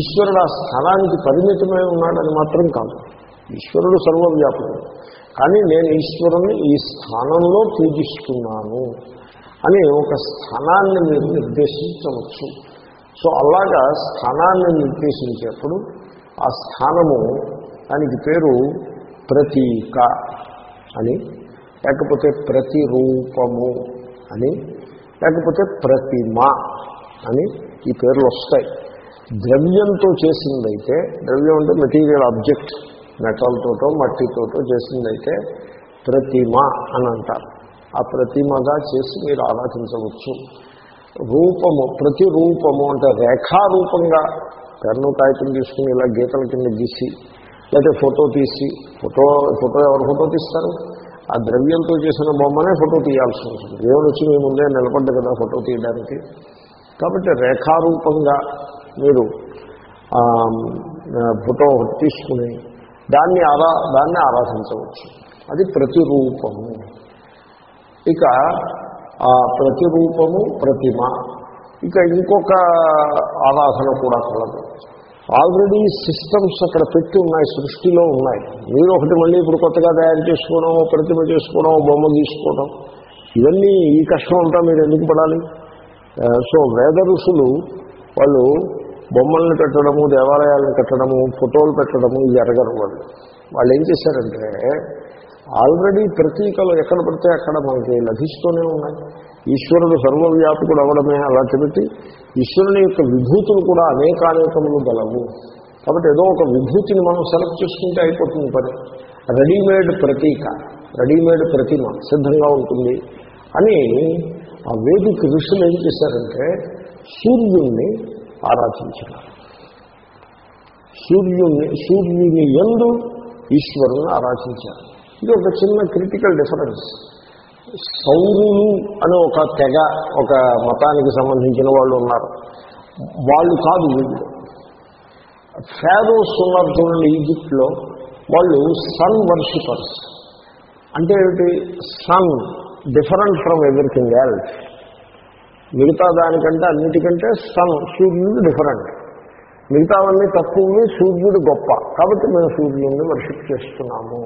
A: ఈశ్వరుడు ఆ స్థానానికి పరిమితమై ఉన్నాడని మాత్రం కాదు. ఈశ్వరుడు సర్వవ్యాపకుడు. కానీ నేను ఈశ్వరుణ్ణి ఈ స్థానంలో పూజిస్తున్నాను అని ఒక స్థానాన్ని మీరు నిర్దేశించవచ్చు. సో అలాగా స్థానాన్ని నిర్దేశించేప్పుడు ఆ స్థానము దానికి పేరు ప్రతీక అని లేకపోతే ప్రతిరూపము అని లేకపోతే ప్రతిమ అని ఈ పేర్లు వస్తాయి. ద్రవ్యంతో చేసిందైతే ద్రవ్యం అంటే మెటీరియల్ ఆబ్జెక్ట్ మెటల్తోటో మట్టితోటో చేసిందైతే ప్రతిమ అని అంటారు. ఆ ప్రతిమగా చేసి మీరు ఆరాధించవచ్చు. రూపము ప్రతి రూపము అంటే రేఖారూపంగా పెన్ను కాగితం తీసుకుని ఇలా గీతల కింద గీసి లేకపోతే ఫోటో తీసి ఫోటో ఫోటో ఎవరు ఫోటో తీస్తారు? ఆ ద్రవ్యంతో చేసిన బొమ్మనే ఫోటో తీయాల్సి ఉంటుంది. దేవుడు వచ్చి మీ ముందే నిలబడ్డ కదా ఫోటో తీయడానికి. కాబట్టి రేఖారూపంగా మీరు ఫోటో తీసుకుని దాన్ని ఆరా దాన్ని ఆరాధించవచ్చు. అది ప్రతిరూపము ఇక ఆ ప్రతిరూపము ప్రతిమ. ఇక ఇంకొక ఆరాధన కూడా కలదు. ఆల్రెడీ సిస్టమ్స్ అక్కడ పెట్టి ఉన్నాయి సృష్టిలో ఉన్నాయి. మీరు ఒకటి మళ్ళీ ఇప్పుడు కొత్తగా తయారు చేసుకోవడం ప్రతిమ చేసుకోవడం బొమ్మ తీసుకోవడం ఇవన్నీ ఈ కష్టం అంతా మీరు ఎందుకు పడాలి? సో వేద ఋషులు వాళ్ళు బొమ్మల్ని పెట్టడము దేవాలయాలను కట్టడము ఫోటోలు పెట్టడము ఇది ఎరగరు వాళ్ళు. వాళ్ళు ఏం చేశారంటే ఆల్రెడీ ప్రతీకలు ఎక్కడ పడితే అక్కడ మనకి లభిస్తూనే ఉన్నాయి. ఈశ్వరుడు సర్వవ్యాపకుడు అవడమే అలా పెట్టి ఈశ్వరుని యొక్క విభూతులు కూడా అనేకానేకములు గలవు. కాబట్టి ఏదో ఒక విభూతిని మనం సెలెక్ట్ చేసుకుంటే అయిపోతుంది పని. రెడీమేడ్ ప్రతీక రెడీమేడ్ ప్రతిమ సిద్ధంగా ఉంటుంది. అని ఆ వేదిక ఋషులు ఏం చేశారంటే సూర్యుణ్ణి ఆరాధించారు. సూర్యుణ్ణి సూర్యుని ఎందు ఈశ్వరుని ఆరాధించారు. ఇది ఒక చిన్న క్రిటికల్ డిఫరెన్స్ సౌరులు అనే ఒక తెగ ఒక మతానికి సంబంధించిన వాళ్ళు ఉన్నారు. వాళ్ళు కాదు వీళ్ళు. ఫేరోస్ ఉన్నారు చూడండి ఈజిప్ట్లో వాళ్ళు సన్ వర్షిపర్స్ అంటే ఏమిటి? Sun different from everything else మిగతా దానికంటే అన్నిటికంటే సన్ సూర్యుడు డిఫరెంట్ మిగతావన్నీ తక్కువ సూర్యుడు గొప్ప. కాబట్టి మేము సూర్యుడిని వర్షిప్ చేస్తున్నాము.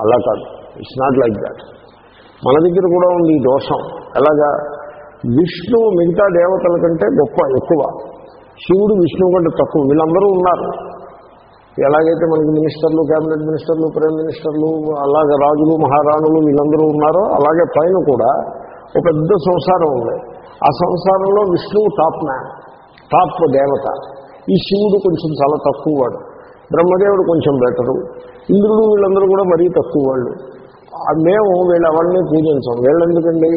A: అలా కాదు. ఇట్స్ నాట్ లైక్ దాట్ మన దగ్గర కూడా ఉంది ఈ దోషం. ఎలాగా? విష్ణువు మిగతా దేవతల కంటే గొప్ప ఎక్కువ. శివుడు విష్ణువు కంటే తక్కువ. వీళ్ళందరూ ఉన్నారు. ఎలాగైతే మనకి మినిస్టర్లు క్యాబినెట్ మినిస్టర్లు ప్రైమ్ మినిస్టర్లు అలాగే రాజులు మహారాణులు వీళ్ళందరూ ఉన్నారో అలాగే పైన కూడా ఒక పెద్ద సంసారం ఉంది. ఆ సంసారంలో విష్ణువు టాప్ మ్యాన్ టాప్ దేవత. ఈ శివుడు కొంచెం చాలా తక్కువ వాడు. బ్రహ్మదేవుడు కొంచెం బెటరు ఇంద్రుడు వీళ్ళందరూ కూడా మరీ తక్కువ వాళ్ళు. మేము వీళ్ళు ఎవరిని పూజించాం. వీళ్ళెందుకండి?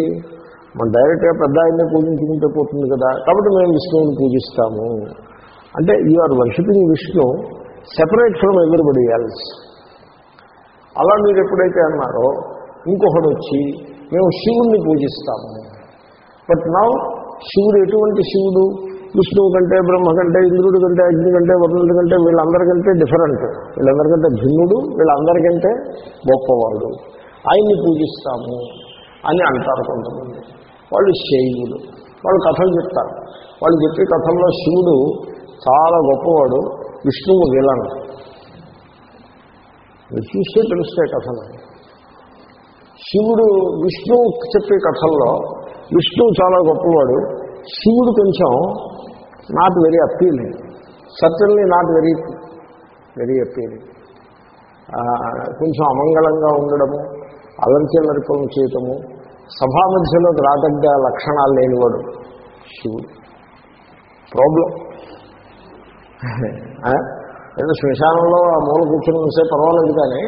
A: మన డైరెక్ట్గా పెద్ద ఆయన్నే పూజించుకుంటే పోతుంది కదా. కాబట్టి మేము విష్ణువుని పూజిస్తాము. అంటే you are worshipping Vishnu separate from everybody else. అలా మీరు ఎప్పుడైతే అన్నారో ఇంకొకడు వచ్చి మేము శివుణ్ణి పూజిస్తాము. బట్ నా శివుడు ఎటువంటి శివుడు? విష్ణువు కంటే బ్రహ్మ కంటే ఇంద్రుడి కంటే అగ్ని కంటే వరుణుడి కంటే వీళ్ళందరికంటే డిఫరెంట్ వీళ్ళందరికంటే భిన్నుడు వీళ్ళందరికంటే గొప్పవాడు. ఆయన్ని పూజిస్తాము అని అంటారు కొంతమంది. వాళ్ళు శైవులు. వాళ్ళు కథలు చెప్తారు. వాళ్ళు చెప్పే కథల్లో శివుడు చాలా గొప్పవాడు విష్ణువు విలన్. చూస్తే తెలుస్తాయి కథలు. శివుడు విష్ణువు చెప్పే కథల్లో విష్ణువు చాలా గొప్పవాడు శివుడు కొంచెం not very appealing. Certainly not very very appealing. కొంచెం అమంగళంగా ఉండడము అలంచలరిపం చేయటము సభా మధ్యలో రాదగ్గ లక్షణాలు లేనివాడు శివుడు. ప్రాబ్లం. ఏదో శ్మశానంలో ఆ మూల కూర్చొని ఉంటే పర్వాలేదు కానీ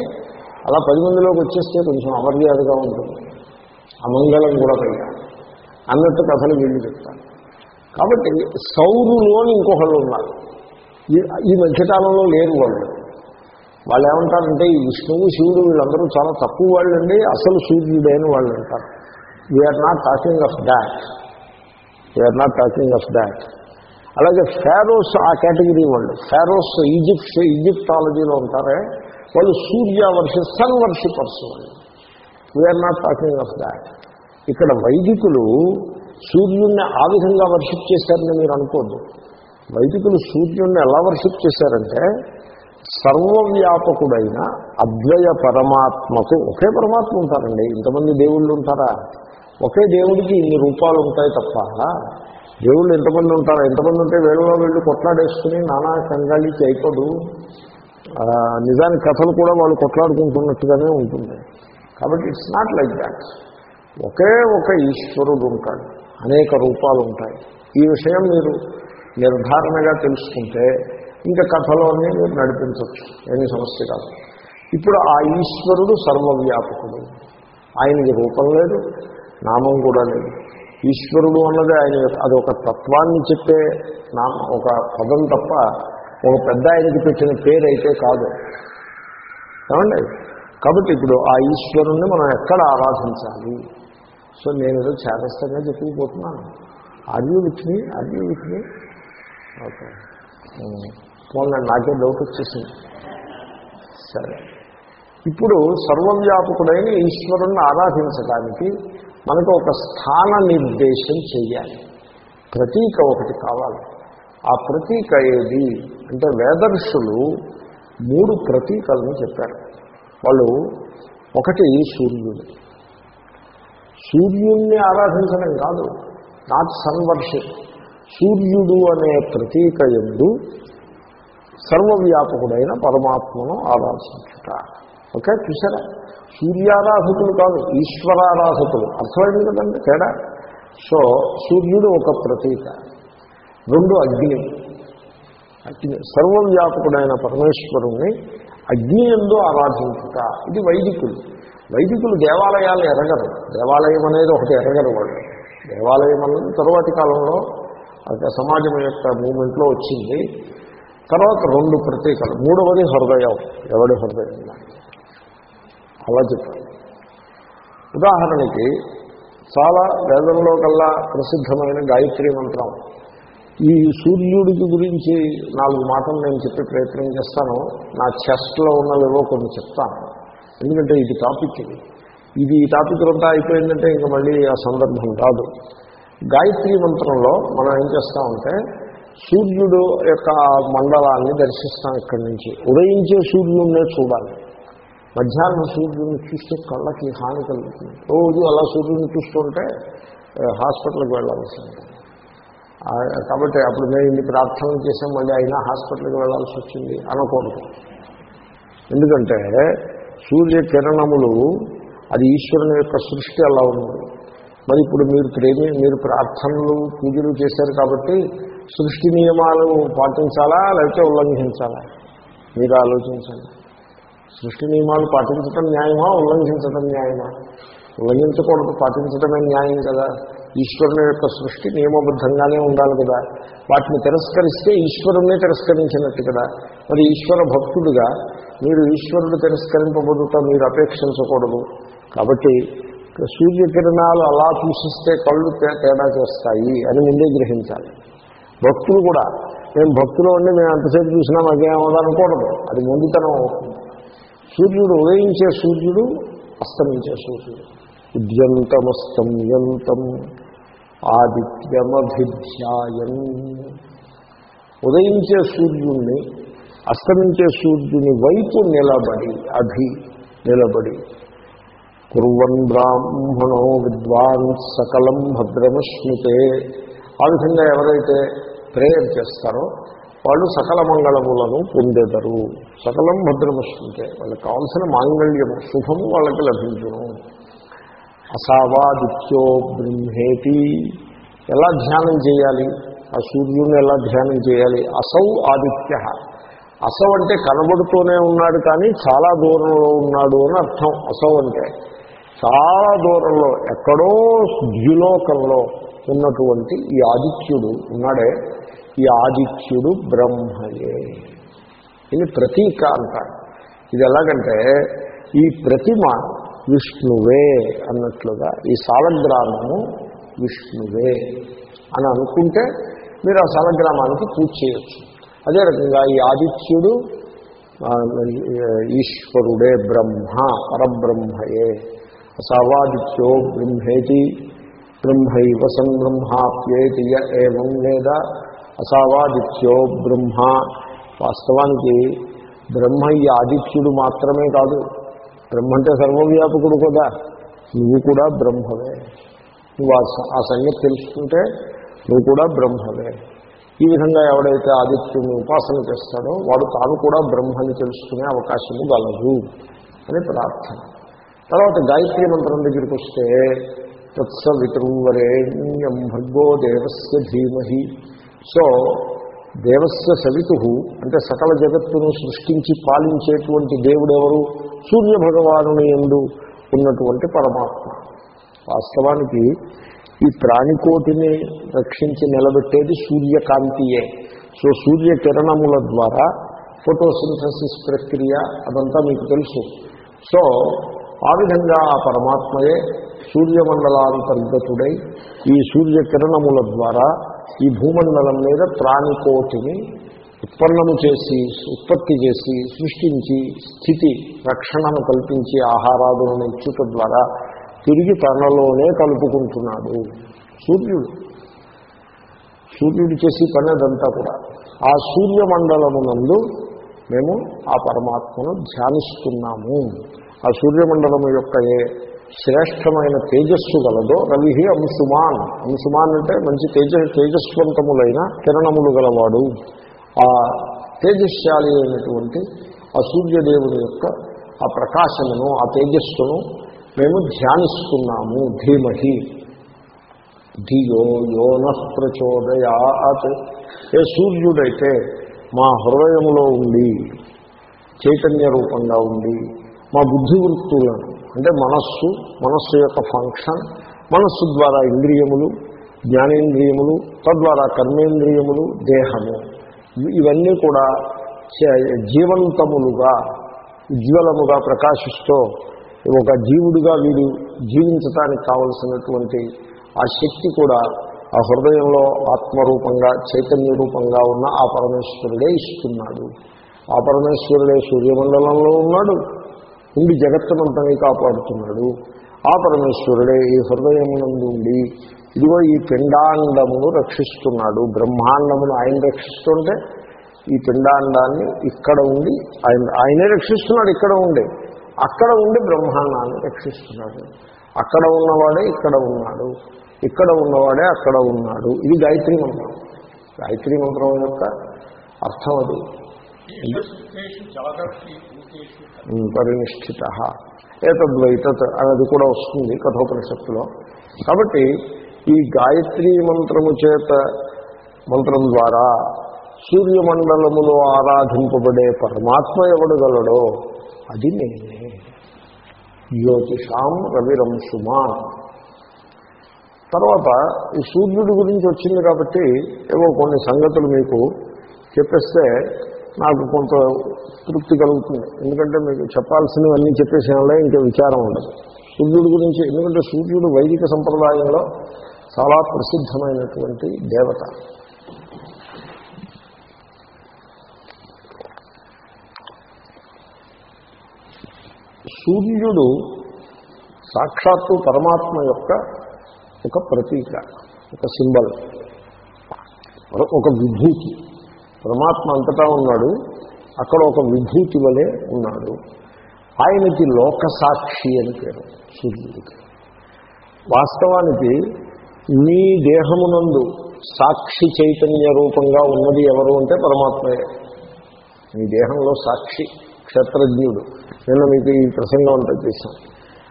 A: అలా పది మందిలోకి వచ్చేస్తే కొంచెం అమర్యాదగా ఉంటుంది. అమంగళం కూడా పైగా. అన్నట్టు కథలు వీళ్ళు చెప్తాను కాబట్టి సౌరులోని ఇంకొకళ్ళు ఉన్నారు. ఈ- ఈ మధ్యకాలంలో లేరు వాళ్ళు. వాళ్ళు ఏమంటారంటే ఈ విష్ణువు శివుడు వీళ్ళందరూ చాలా తక్కువ వాళ్ళండి అసలు సూర్యుడే అని వాళ్ళు అంటారు we are not talking of that we are not talking of that అలాగే ఫారోస్ ఆ కేటగిరీ వాళ్ళు. ఫారోస్ ఈజిప్ట్ ఈజిప్టాలజీలో ఉంటారే వాళ్ళు సూర్య వర్షి సన్ వర్షిపర్స్ వాళ్ళు we're not talking of that ఇక్కడ వైదికులు సూర్యుడిని ఆ విధంగా వర్షిప్ చేశారని మీరు అనుకోద్దు వైదికులు సూర్యుడిని ఎలా వర్షిప్ చేశారంటే సర్వవ్యాపకుడైన అద్వయ పరమాత్మకు ఒకే పరమాత్మ ఉంటారండి. ఇంతమంది దేవుళ్ళు ఉంటారా? ఒకే దేవుడికి ఇన్ని రూపాలు ఉంటాయి తప్ప. దేవుళ్ళు ఎంతమంది ఉంటారు? ఎంతమంది ఉంటే వేళలో వెళ్ళి కొట్లాడేసుకుని నానా కంగాళికి అయిపోదు నిజానికి కథలు కూడా వాళ్ళు కొట్లాడుకుంటున్నట్టుగానే ఉంటుంది. కాబట్టి ఇట్స్ నాట్ లైక్ దాట్ ఒకే ఒక ఈశ్వరుడు ఉంటాడు. అనేక రూపాలు ఉంటాయి. ఈ విషయం మీరు నిర్ధారణగా తెలుసుకుంటే ఇంకా కథలోనే మీరు నడిపించవచ్చు ఏమీ సమస్య కాదు. ఇప్పుడు ఆ ఈశ్వరుడు సర్వవ్యాపకుడు. ఆయనకి రూపం లేదు నామం కూడా లేదు. ఈశ్వరుడు అన్నది ఆయన అది ఒక తత్వాన్ని చెప్పే నా ఒక పదం తప్ప ఒక పెద్ద ఆయనకి పెట్టిన పేరు అయితే కాదు. ఏమండి? కాబట్టి ఇప్పుడు ఆ ఈశ్వరుణ్ణి మనం ఎక్కడ ఆరాధించాలి? సో నేను ఏదో చేతస్థంగా చెప్పుకుపోతున్నాను are you with me are you with me okay hmm. పోలండి నాకే డౌట్ వచ్చేసింది. సరే. ఇప్పుడు సర్వవ్యాపకుడైన ఈశ్వరుణ్ణి ఆరాధించడానికి మనకు ఒక స్థాన నిర్దేశం చేయాలి ప్రతీక ఒకటి కావాలి. ఆ ప్రతీక ఏది? అంటే వేదర్షులు మూడు ప్రతీకలను చెప్పారు. వాళ్ళు ఒకటి సూర్యుడు సూర్యుణ్ణి ఆరాధించడం కాదు. నాట్ సన్వర్షిప్ సూర్యుడు అనే ప్రతీక ఎందు సర్వవ్యాపకుడైన పరమాత్మను ఆరాధించుట. ఓకే చూసారా సూర్యారాధకులు కాదు ఈశ్వరారాధకులు అర్థమైంది కదండి తేడా? సో సూర్యుడు ఒక ప్రతీక. రెండు అగ్ని. అగ్ని సర్వవ్యాపకుడైన పరమేశ్వరుణ్ణి అగ్ని ఎందు ఆరాధించుట. ఇది వైదికులు వైదికులు దేవాలయాలు ఎరగరు. దేవాలయం అనేది ఒకటి ఎరగరు వాళ్ళు. దేవాలయం అన్నది తరువాతి కాలంలో అది సమాజం యొక్క మూమెంట్లో వచ్చింది. తర్వాత రెండు ప్రత్యేకలు మూడవది హృదయం. ఎవడి హృదయం? అలా చెప్పారు ఉదాహరణకి చాలా వేదంలో కల్లా ప్రసిద్ధమైన గాయత్రి మంత్రం. ఈ సూర్యుడికి గురించి నాలుగు మాటలు నేను చెప్పే ప్రయత్నం చేస్తాను. నా చెస్ట్లో ఉన్నవేవో కొన్ని చెప్తాను. ఎందుకంటే ఇది టాపిక్ ఇది. ఇది ఈ టాపిక్ అంతా అయిపోయిందంటే ఇంకా మళ్ళీ ఆ సందర్భం కాదు. గాయత్రి మంత్రంలో మనం ఏం చేస్తామంటే సూర్యుడు యొక్క మండలాన్ని దర్శిస్తాం ఇక్కడి నుంచి. ఉదయించే సూర్యుడినే చూడాలి. మధ్యాహ్నం సూర్యుడిని చూస్తే కళ్ళకి హాని కలుగుతుంది. రోజు అలా సూర్యుడిని చూస్తుంటే హాస్పిటల్కి వెళ్ళాల్సి ఉంటుంది. కాబట్టి అప్పుడు మేము ఇన్ని ప్రార్థనలు చేసాం మళ్ళీ అయినా హాస్పిటల్కి వెళ్ళాల్సి వచ్చింది అనకూడదు. ఎందుకంటే సూర్య కిరణములు అది ఈశ్వరుని యొక్క సృష్టి అలా ఉంది మరి ఇప్పుడు మీరు ప్రేమి మీరు ప్రార్థనలు పూజలు చేశారు కాబట్టి సృష్టి నియమాలు పాటించాలా లేకపోతే ఉల్లంఘించాలా? మీరు ఆలోచించండి. సృష్టి నియమాలు పాటించటం న్యాయమా ఉల్లంఘించడం న్యాయమా? ఉల్లంఘించకూడదు పాటించడమే న్యాయం కదా. ఈశ్వరుని యొక్క సృష్టి నియమబద్ధంగానే ఉండాలి కదా. వాటిని తిరస్కరిస్తే ఈశ్వరుణ్ణి తిరస్కరించినట్టు కదా. మరి ఈశ్వర భక్తుడిగా మీరు ఈశ్వరుడు తిరస్కరింపబడుట మీరు అపేక్షించకూడదు. కాబట్టి సూర్యకిరణాలు అలా చూసిస్తే కళ్ళు తే- తేడా చేస్తాయి అని ముందే గ్రహించాలి. భక్తులు కూడా మేము భక్తులు ఉండి మేము ఎంతసేపు చూసినా మాకేమవుదనకూడదు అది ముందుతనం అవుతుంది. సూర్యుడు ఉదయించే సూర్యుడు అస్తమించే సూర్యుడు. ఉద్యంతమస్తంయంతం ఆదిత్యమభిధ్యాయం. ఉదయించే సూర్యుణ్ణి అస్తమించే సూర్యుని వైపు నిలబడి అభి నిలబడి. కుర్వన్ బ్రాహ్మణో విద్వాన్ సకలం భద్రమశ్నుతే. ఆ విధంగా ఎవరైతే ప్రేయర్ చేస్తారో వాళ్ళు సకల మంగళములను పొందెదరు. సకలం భద్రమశ్నుతే వాళ్ళకి కావాల్సిన మాంగళ్యము శుభము వాళ్ళకి లభించును. అసావాదిత్యో బ్రహ్మేతి. ఎలా ధ్యానం చేయాలి? ఆ సూర్యుని ఎలా ధ్యానం చేయాలి? అసౌ ఆదిత్య. అసౌ అంటే కనబడుతూనే ఉన్నాడు కానీ చాలా దూరంలో ఉన్నాడు అని అర్థం. అసౌ అంటే చాలా దూరంలో ఎక్కడో ద్యులోకంలో ఉన్నటువంటి ఈ ఆదిత్యుడు ఉన్నాడే. ఈ ఆదిత్యుడు బ్రహ్మయే. ఇది ప్రతీక అంటారు. ఇది ఎలాగంటే ఈ ప్రతిమ విష్ణువే అన్నట్లుగా ఈ సాలగ్రామము విష్ణువే అని అనుకుంటే మీరు ఆ సాలగ్రామానికి పూజ చేయొచ్చు. అదే రకంగా ఈ ఆదిత్యుడు ఈశ్వరుడే బ్రహ్మ పరబ్రహ్మయే. సవాదిత్యో బ్రహ్మేతి బ్రహ్మైవ సంబ్రహ్మాప్యేతి య ఏవం వేద అసావాదిత్యో బ్రహ్మ. వాస్తవానికి బ్రహ్మ ఈ ఆదిత్యుడు మాత్రమే కాదు బ్రహ్మ అంటే సర్వవ్యాపకుడు కదా. నువ్వు కూడా బ్రహ్మవే. నువ్వు ఆ సంగతి తెలుసుకుంటే నువ్వు కూడా బ్రహ్మవే. ఈ విధంగా ఎవడైతే ఆదిత్యుని ఉపాసన చేస్తాడో వాడు తాను కూడా బ్రహ్మని తెలుసుకునే అవకాశము గలదు అని ప్రార్థన. తర్వాత గాయత్రి మంత్రం దగ్గరికి వస్తే తత్సవితృవరేణ్యం భర్గో దేవస్య ధీమహి. సో దేవస్య సవితు అంటే సకల జగత్తును సృష్టించి పాలించేటువంటి దేవుడెవరు? సూర్య భగవానుని ఎందు ఉన్నటువంటి పరమాత్మ. వాస్తవానికి ఈ ప్రాణికోటిని రక్షించి నిలబెట్టేది సూర్యకాంతియే. సో సూర్యకిరణముల ద్వారా ఫోటోసింథసిస్ ప్రక్రియ అదంతా మీకు తెలుసు. సో ఆ విధంగా ఆ పరమాత్మయే సూర్యమండలాంతర్గతుడై ఈ సూర్యకిరణముల ద్వారా ఈ భూమండలం మీద ప్రాణికోటిని ఉత్పన్నము చేసి ఉత్పత్తి చేసి సృష్టించి స్థితి రక్షణను కల్పించి ఆహారాదులను ఇచ్చుట ద్వారా తిరిగి తనలోనే కలుపుకుంటున్నాడు సూర్యుడు. సూర్యుడు చేసి పని అదంతా కూడా. ఆ సూర్యమండలమునందు మేము ఆ పరమాత్మను ధ్యానిస్తున్నాము. ఆ సూర్యమండలము యొక్క ఏ శ్రేష్టమైన తేజస్సు గలదో రవి అంశుమాన్. అంశుమాన్ అంటే మంచి తేజ తేజస్వంతములైన కిరణములు గలవాడు. ఆ తేజస్శాలి అయినటువంటి ఆ సూర్యదేవుని యొక్క ఆ ప్రకాశమును ఆ తేజస్సును మేము ధ్యానిస్తున్నాము. ధీమహి. ధియో యోన ప్రచోదయాత్. ఏ సూర్యుడైతే మా హృదయములో ఉండి చైతన్య రూపంగా ఉండి మా బుద్ధి వృత్తులను అంటే మనస్సు మనస్సు యొక్క ఫంక్షన్ మనస్సు ద్వారా ఇంద్రియములు జ్ఞానేంద్రియములు తద్వారా కర్మేంద్రియములు దేహము. ఇవన్నీ కూడా జీవంతములుగా ఉజ్వలముగా ప్రకాశిస్తూ ఒక జీవుడిగా వీడు జీవించటానికి కావలసినటువంటి ఆ శక్తి కూడా ఆ హృదయంలో ఆత్మరూపంగా చైతన్య రూపంగా ఉన్న ఆ పరమేశ్వరుడే ఇస్తున్నాడు. ఆ పరమేశ్వరుడే సూర్యమండలంలో ఉన్నాడు. ఉండి జగత్తునంతని కాపాడుతున్నాడు. ఆ పరమేశ్వరుడే ఈ హృదయమునందు ఉండి ఇదిగో ఈ పిండాండమును రక్షిస్తున్నాడు. బ్రహ్మాండమును ఆయన రక్షిస్తుంటే ఈ పిండాండాన్ని ఇక్కడ ఉండి ఆయన ఆయనే రక్షిస్తున్నాడు ఇక్కడ ఉండి. అక్కడ ఉండి బ్రహ్మాండాన్ని రక్షిస్తున్నాడు. అక్కడ ఉన్నవాడే ఇక్కడ ఉన్నాడు. ఇక్కడ ఉన్నవాడే అక్కడ ఉన్నాడు. ఇది గాయత్రి మంత్రం. గాయత్రి మంత్రం యొక్క అర్థం అది. పరినిష్ఠిత. ఏతద్వైతత్ అనేది కూడా వస్తుంది కఠోపనిషత్తులో. కాబట్టి ఈ గాయత్రీ మంత్రము చేత మంత్రం ద్వారా సూర్యమండలములో ఆరాధింపబడే పరమాత్మ ఎవడగలడో అది నేనే. జ్యోతిషాం రవిరంశుమా తర్వాత ఈ సూర్యుడి గురించి వచ్చింది కాబట్టి ఏవో కొన్ని సంగతులు మీకు చెప్పేస్తే నాకు కొంత తృప్తి కలుగుతుంది. ఎందుకంటే మీకు చెప్పాల్సినవన్నీ చెప్పేసేలా ఇంకా విచారం ఉండదు. సూర్యుడి గురించి ఎందుకంటే సూర్యుడు వైదిక సంప్రదాయంలో చాలా ప్రసిద్ధమైనటువంటి దేవత. సూర్యుడు సాక్షాత్తు పరమాత్మ యొక్క ఒక ప్రతీక ఒక సింబల్ ఒక విభూతి. పరమాత్మ అంతటా ఉన్నాడు. అక్కడ ఒక విభూతి వలె ఉన్నాడు. ఆయనకి లోక సాక్షి అని పేరు సూర్యుడికి. వాస్తవానికి మీ దేహమునందు సాక్షి చైతన్య రూపంగా ఉన్నది ఎవరు అంటే పరమాత్మయే మీ దేహంలో సాక్షి క్షత్రజ్ఞుడు. నిన్న మీకు ఈ ప్రసంగం అంతా చేశాం.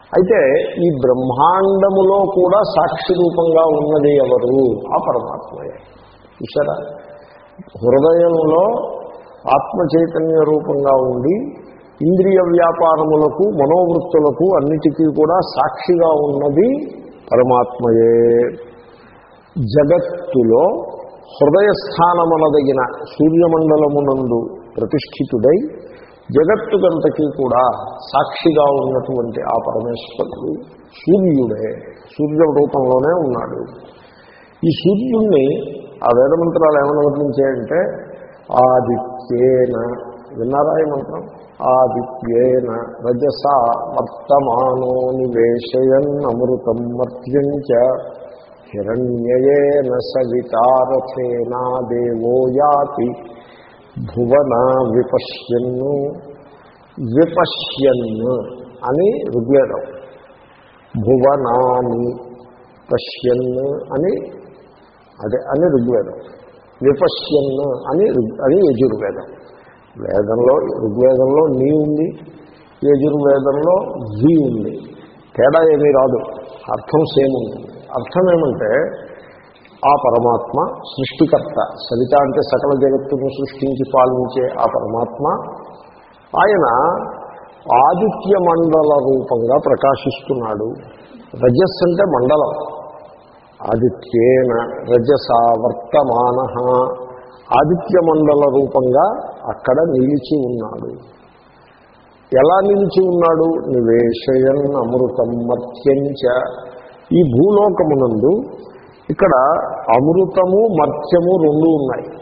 A: అయితే ఈ బ్రహ్మాండములో కూడా సాక్షి రూపంగా ఉన్నది ఎవరు? ఆ పరమాత్మయే చూసారా హృదయంలో ఆత్మ చైతన్య రూపంగా ఉండి ఇంద్రియ వ్యాపారములకు మనోవృత్తులకు అన్నిటికీ కూడా సాక్షిగా ఉన్నది పరమాత్మయే. జగత్తులో హృదయస్థానమనదగిన సూర్యమండలమునందు ప్రతిష్ఠితుడై జగత్తుకంతకీ కూడా సాక్షిగా ఉన్నటువంటి ఆ పరమేశ్వరుడు సూర్యుడే. సూర్య రూపంలోనే ఉన్నాడు. ఈ సూర్యుణ్ణి ఆ వేదమంత్రాలు ఏమైనా వర్ణించాయంటే ఆదిత్యేన విన్నారా ఈ మంత్రం? ఆదిత్యేన రజసా వర్తమానో నివేశయన్ అమృతం మర్త్యం చ హిరణ్యయేన సవితారథేనా దేవో యాతి భువన విపశ్యన్ను విపశ్యన్ను అని ఋగ్వేదం. భువనాని పశ్యన్ అని అదే అని ఋగ్వేదం. విపశ్యన్ అని అది యజుర్వేదం. వేదంలో ఋగ్వేదంలో నీ ఉంది యజుర్వేదంలో వి ఉంది. తేడా ఏమీ రాదు. అర్థం సేమ్ ఉంటుంది అర్థం ఏమంటే ఆ పరమాత్మ సృష్టికర్త. సవిత అంటే సకల జగత్తును సృష్టించి పాలించే ఆ పరమాత్మ. ఆయన ఆదిత్య మండల రూపంగా ప్రకాశిస్తున్నాడు. రజస్ అంటే మండలం. ఆదిత్యేన రజసా వర్తమాన ఆదిత్య మండల రూపంగా అక్కడ నిలిచి ఉన్నాడు. ఎలా నిలిచి ఉన్నాడు? నివేశయన్ అమృతం మర్త్యంచ. ఈ భూలోకమునందు ఇక్కడ అమృతము మర్త్యము రెండు ఉన్నాయి.